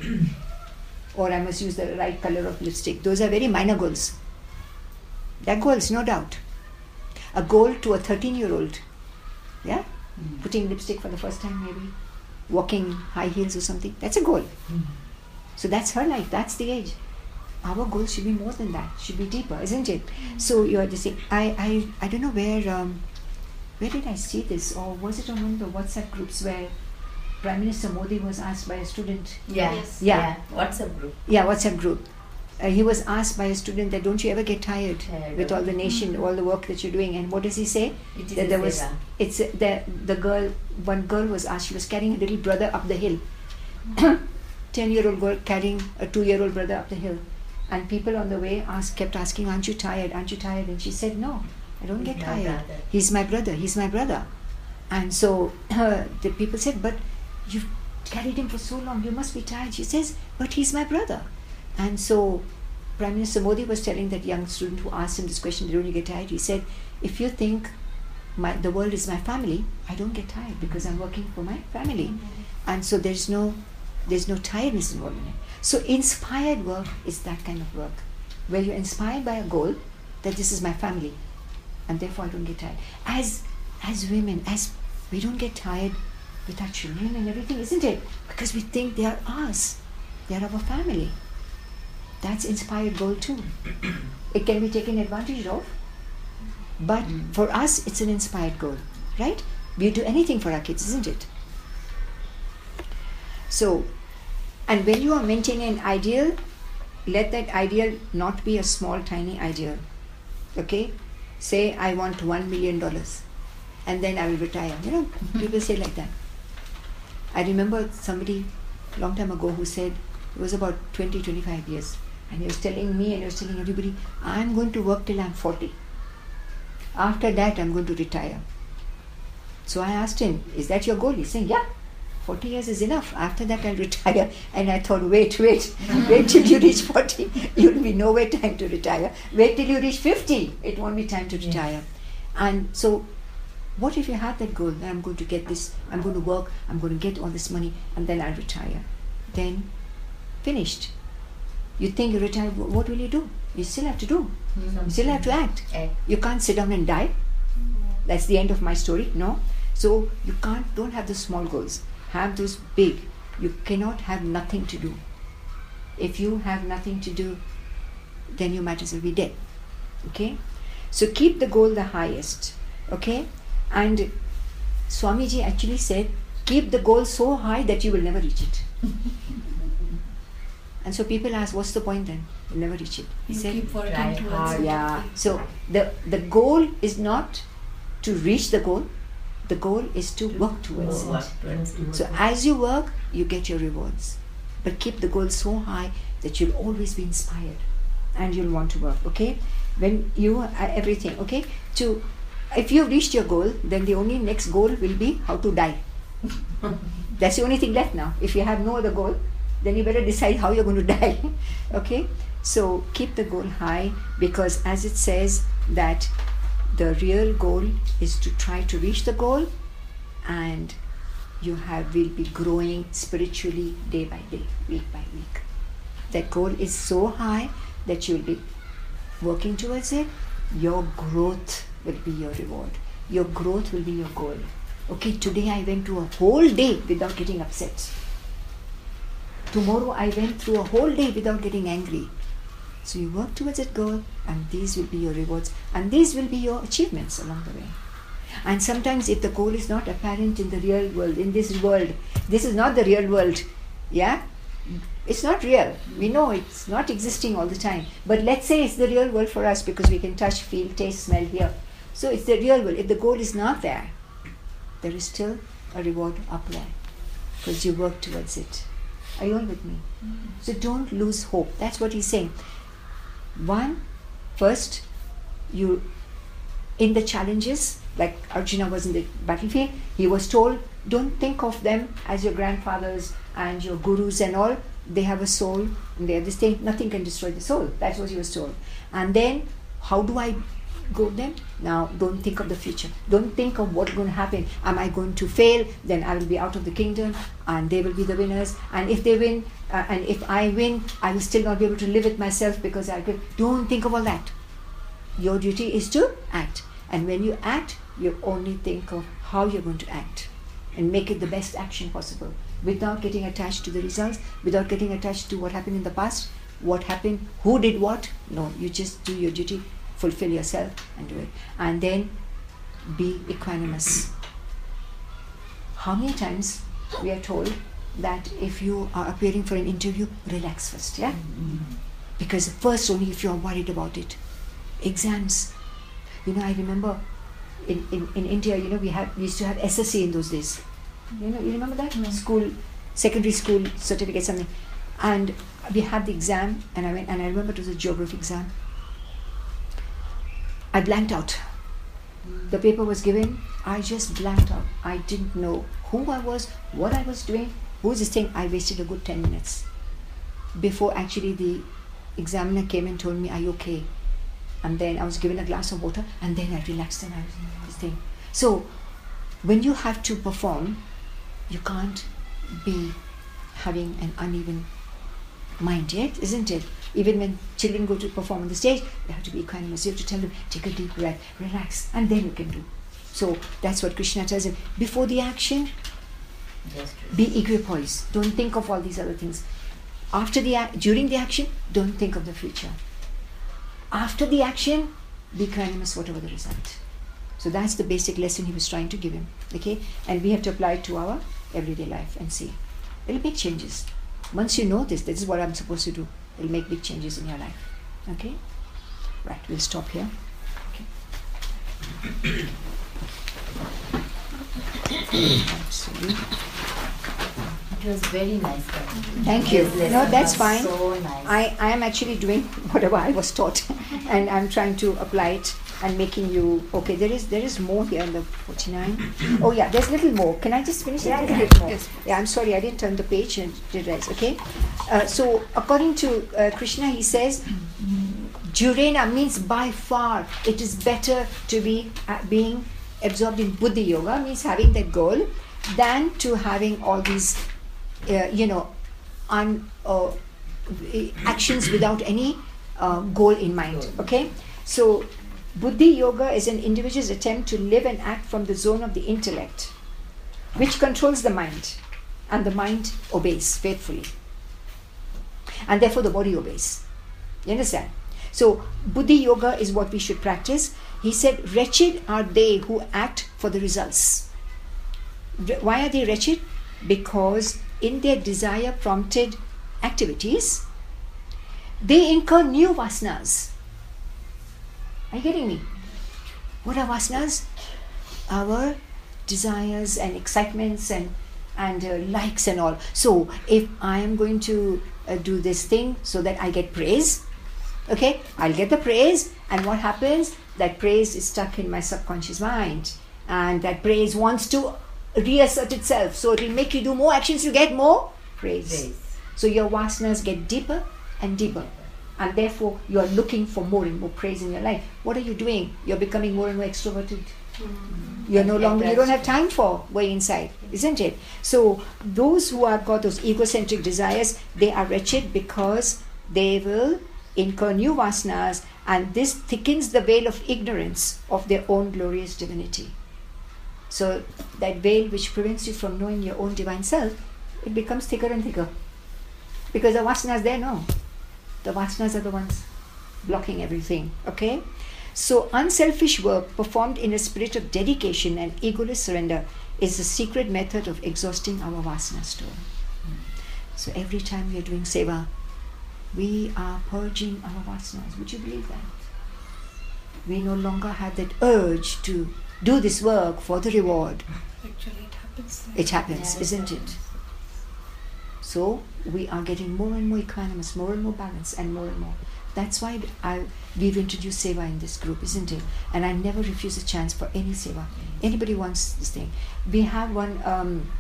or I must use the right color of lipstick. Those are very minor goals. They're goals, no doubt. A goal to a 13 year old, yeah? Hmm. Putting lipstick for the first time, maybe, walking high heels or something. That's a goal. Hmm. So that's her life, that's the age. Our goal should be more than that, should be deeper, isn't it? Hmm. So you're just saying, I, I, I don't know where, um, where did I see this, or was it on one of the WhatsApp groups where Prime Minister Modi was asked by a student Yeah. Yes. Yeah. WhatsApp group. yeah, WhatsApp group. Uh, he was asked by a student that don't you ever get tired Tired with all the nation, all the work that you're doing, and what does he say? It is That a there was seva. it's uh, the the girl one girl was asked she was carrying a little brother up the hill, ten year old girl carrying a two year old brother up the hill, and people on the way asked kept asking aren't you tired aren't you tired and she said no I don't get tired. brother." he's my brother. He's my brother, and so uh, the people said but you've carried him for so long. You must be tired. She says but he's my brother, and so Prime Minister Modi was telling that young student who asked him this question, "Don't you get tired?" He said, "If you think my the world is my family, I don't get tired because I'm working for my family, mm-hmm. and so there's no there's no tiredness involved in it. So inspired work is that kind of work, where you're inspired by a goal that this is my family, and therefore I don't get tired. As as women, as we don't get tired with our children and everything, isn't it? Because we think they are ours, they are our family. That's inspired goal too. It can be taken advantage of, but mm. for us, it's an inspired goal, right? We do anything for our kids, isn't it? So, and when you are maintaining an ideal, let that ideal not be a small, tiny ideal. Okay? Say, I want one million dollars and then I will retire. You know, people say like that. I remember somebody long time ago who said, it was about 20, 25 years, and he was telling me and he was telling everybody, I'm going to work till I'm 40. After that, I'm going to retire. So I asked him, Is that your goal? He's saying, Yeah, 40 years is enough. After that, I'll retire. And I thought, Wait, wait, wait till you reach 40. You'll be nowhere time to retire. Wait till you reach 50. It won't be time to retire. And so, what if you had that goal that I'm going to get this, I'm going to work, I'm going to get all this money, and then I'll retire? Then, finished. You think you retire, what will you do? You still have to do. You still have to mm-hmm. act. Act. You can't sit down and die. Mm-hmm. That's the end of my story. No. So you can't. Don't have the small goals. Have those big. You cannot have nothing to do. If you have nothing to do, then you might as well be dead. Okay. So keep the goal the highest. Okay. And Swamiji actually said, keep the goal so high that you will never reach it. and so people ask, what's the point then? You'll never reach it. He You said, keep working towards hard. it. yeah. So the the goal is not to reach the goal. The goal is to work towards it. So as you work, you get your rewards. But keep the goal so high that you'll always be inspired, and you'll want to work. Okay, when you uh, everything. Okay, to if you've reached your goal, then the only next goal will be how to die. That's the only thing left now. If you have no other goal, then you better decide how you're going to die. okay? So keep the goal high because, as it says, that the real goal is to try to reach the goal and you have will be growing spiritually day by day, week by week. That goal is so high that you'll be working towards it. Your growth will be your reward. Your growth will be your goal. Okay, today I went to a whole day without getting upset. Tomorrow I went through a whole day without getting angry. So you work towards that goal, and these will be your rewards, and these will be your achievements along the way. And sometimes, if the goal is not apparent in the real world, in this world, this is not the real world, yeah? It's not real. We know it's not existing all the time. But let's say it's the real world for us because we can touch, feel, taste, smell, hear. So it's the real world. If the goal is not there, there is still a reward up there because you work towards it. Are you all with me? Mm-hmm. So don't lose hope. That's what he's saying. One, first, you in the challenges, like Arjuna was in the battlefield, he was told, don't think of them as your grandfathers and your gurus and all. They have a soul, and they have this thing, nothing can destroy the soul. That's what he was told. And then, how do I go then? Now, don't think of the future. Don't think of what's going to happen. Am I going to fail? Then I will be out of the kingdom, and they will be the winners. And if they win, uh, and if I win, I will still not be able to live with myself because I. Don't think of all that. Your duty is to act. And when you act, you only think of how you're going to act and make it the best action possible without getting attached to the results, without getting attached to what happened in the past, what happened, who did what. No, you just do your duty, fulfill yourself, and do it. And then be equanimous. How many times we are told that if you are appearing for an interview, relax first, yeah? Because first, only if you are worried about it. Exams. You know, I remember in, in, in India, you know, we had we used to have SSC in those days. You know, you remember that? Mm-hmm. School, secondary school certificate, something. And we had the exam, and I went, and I remember it was a geography exam. I blanked out. The paper was given, I just blanked out. I didn't know who I was, what I was doing, who's this thing. I wasted a good 10 minutes before actually the examiner came and told me, Are you okay? And then I was given a glass of water and then I relaxed and I was in this thing. So when you have to perform, you can't be having an uneven mind yet, isn't it? Even when children go to perform on the stage, they have to be equanimous. You have to tell them, take a deep breath, relax, and then you can do. So that's what Krishna tells him. Before the action, be equipoised. Don't think of all these other things. After the ac- during the action, don't think of the future. After the action, be equanimous, whatever the result. So that's the basic lesson he was trying to give him. Okay, and we have to apply it to our everyday life and see. It'll make changes. Once you know this, this is what I'm supposed to do. It'll make big changes in your life. Okay. Right. We'll stop here. Okay. It was very nice. Thank you. No, that's fine. So nice. I, I am actually doing whatever I was taught and I'm trying to apply it and making you okay there is there is more here in the 49 oh yeah there's a little more. Can I just finish Yeah, a yeah. little more yeah I'm sorry I didn't turn the page and did rise okay? Uh, so according to uh, Krishna he says Durena means by far it is better to be uh, being absorbed in Buddhi Yoga means having that goal than to having all these uh, you know un, uh, actions without any uh, goal in mind okay? So Buddhi Yoga is an individual's attempt to live and act from the zone of the intellect which controls the mind and the mind obeys faithfully and therefore the body obeys you understand so, Buddhi Yoga is what we should practice. He said, Wretched are they who act for the results. Why are they wretched? Because in their desire prompted activities, they incur new vasanas. Are you getting me? What are vasanas? Our desires and excitements and and uh, likes and all. So if I am going to uh, do this thing so that I get praise, okay, I'll get the praise, and what happens? That praise is stuck in my subconscious mind, and that praise wants to reassert itself. So it'll make you do more actions to get more praise. Praise. So your vasanas get deeper and deeper. And therefore, you are looking for more and more praise in your life. What are you doing? You're becoming more and more extroverted. Hmm. You're no longer, you don't have time for way inside, isn't it? So, those who have got those egocentric desires, they are wretched because they will incur new vasanas, and this thickens the veil of ignorance of their own glorious divinity. So, that veil which prevents you from knowing your own divine self, it becomes thicker and thicker. Because the vasanas there, no. The vasanas are the ones blocking everything. Okay? So, unselfish work performed in a spirit of dedication and egoless surrender is the secret method of exhausting our vasana store. So, every time we are doing seva, we are purging our vasanas. Would you believe that? We no longer have that urge to do this work for the reward. Actually, it happens. It happens, Yeah, isn't it? So we are getting more and more equanimous, more and more balance, and more and more. That's why I we've introduced seva in this group, isn't it? And I never refuse a chance for any seva. Anybody wants this thing? We have one. Um,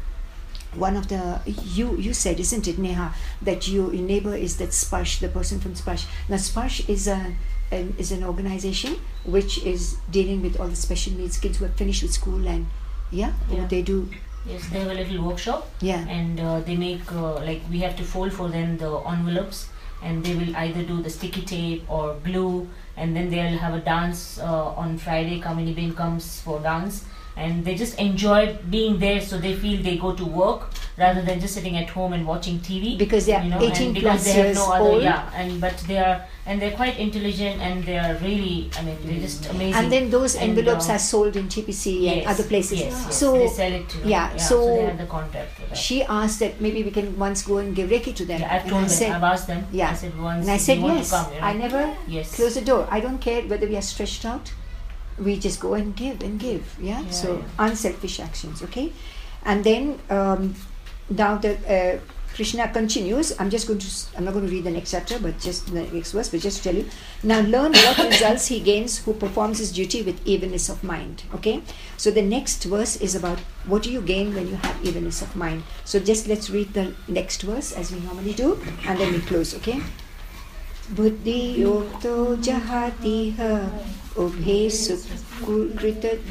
one of the you you said isn't it Neha that your neighbor is that Sparsh the person from Sparsh now Sparsh is a an, is an organization which is dealing with all the special needs kids who have finished with school and yeah, Yeah. they do Yes, they have a little workshop. Yeah. And uh, they make uh, like we have to fold for them the envelopes. And they will either do the sticky tape or glue. And then they'll have a dance uh, on Friday. Kamini Bin comes for dance and they just enjoy being there so they feel they go to work rather than just sitting at home and watching TV. because they are you know, 18 and because plus they have years no other old yeah and but they are and they're quite intelligent and they are really I mean they're just amazing. and then those And, envelopes uh, are sold in TPC and other places. Yes, yes. So they sell it to yeah, yeah, so they have the contact for that. she asked that maybe we can once go and give Reiki to them. yeah, I've told them, said, I've asked them. Yeah. I said once and I said yes. come, you know. I never yes. close the door. I don't care whether we are stretched out We just go and give and give. Yeah. Yeah, so yeah. unselfish actions. Okay. And then um, now the uh, Krishna continues. I'm just going to. s- I'm not going to read the next chapter, but just the next verse. But just to tell you. Now learn what results he gains who performs his duty with evenness of mind. Okay. So the next verse is about what do you gain when you have evenness of mind. So just let's read the next verse as we normally do, and then we close. Okay. बुद्धियोक्तो जहातिह उभे सुकृतदुष्कृते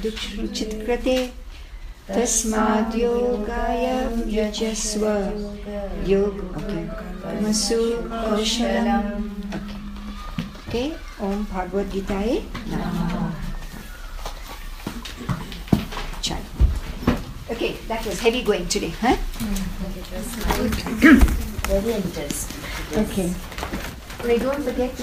तस्माद् योगाय युजस्व योग ओके मसु कौशलम okay okay ओम भागवत गीताय नमः चलो Okay, that was heavy going today, huh? Very interesting. Okay. Wait, don't forget to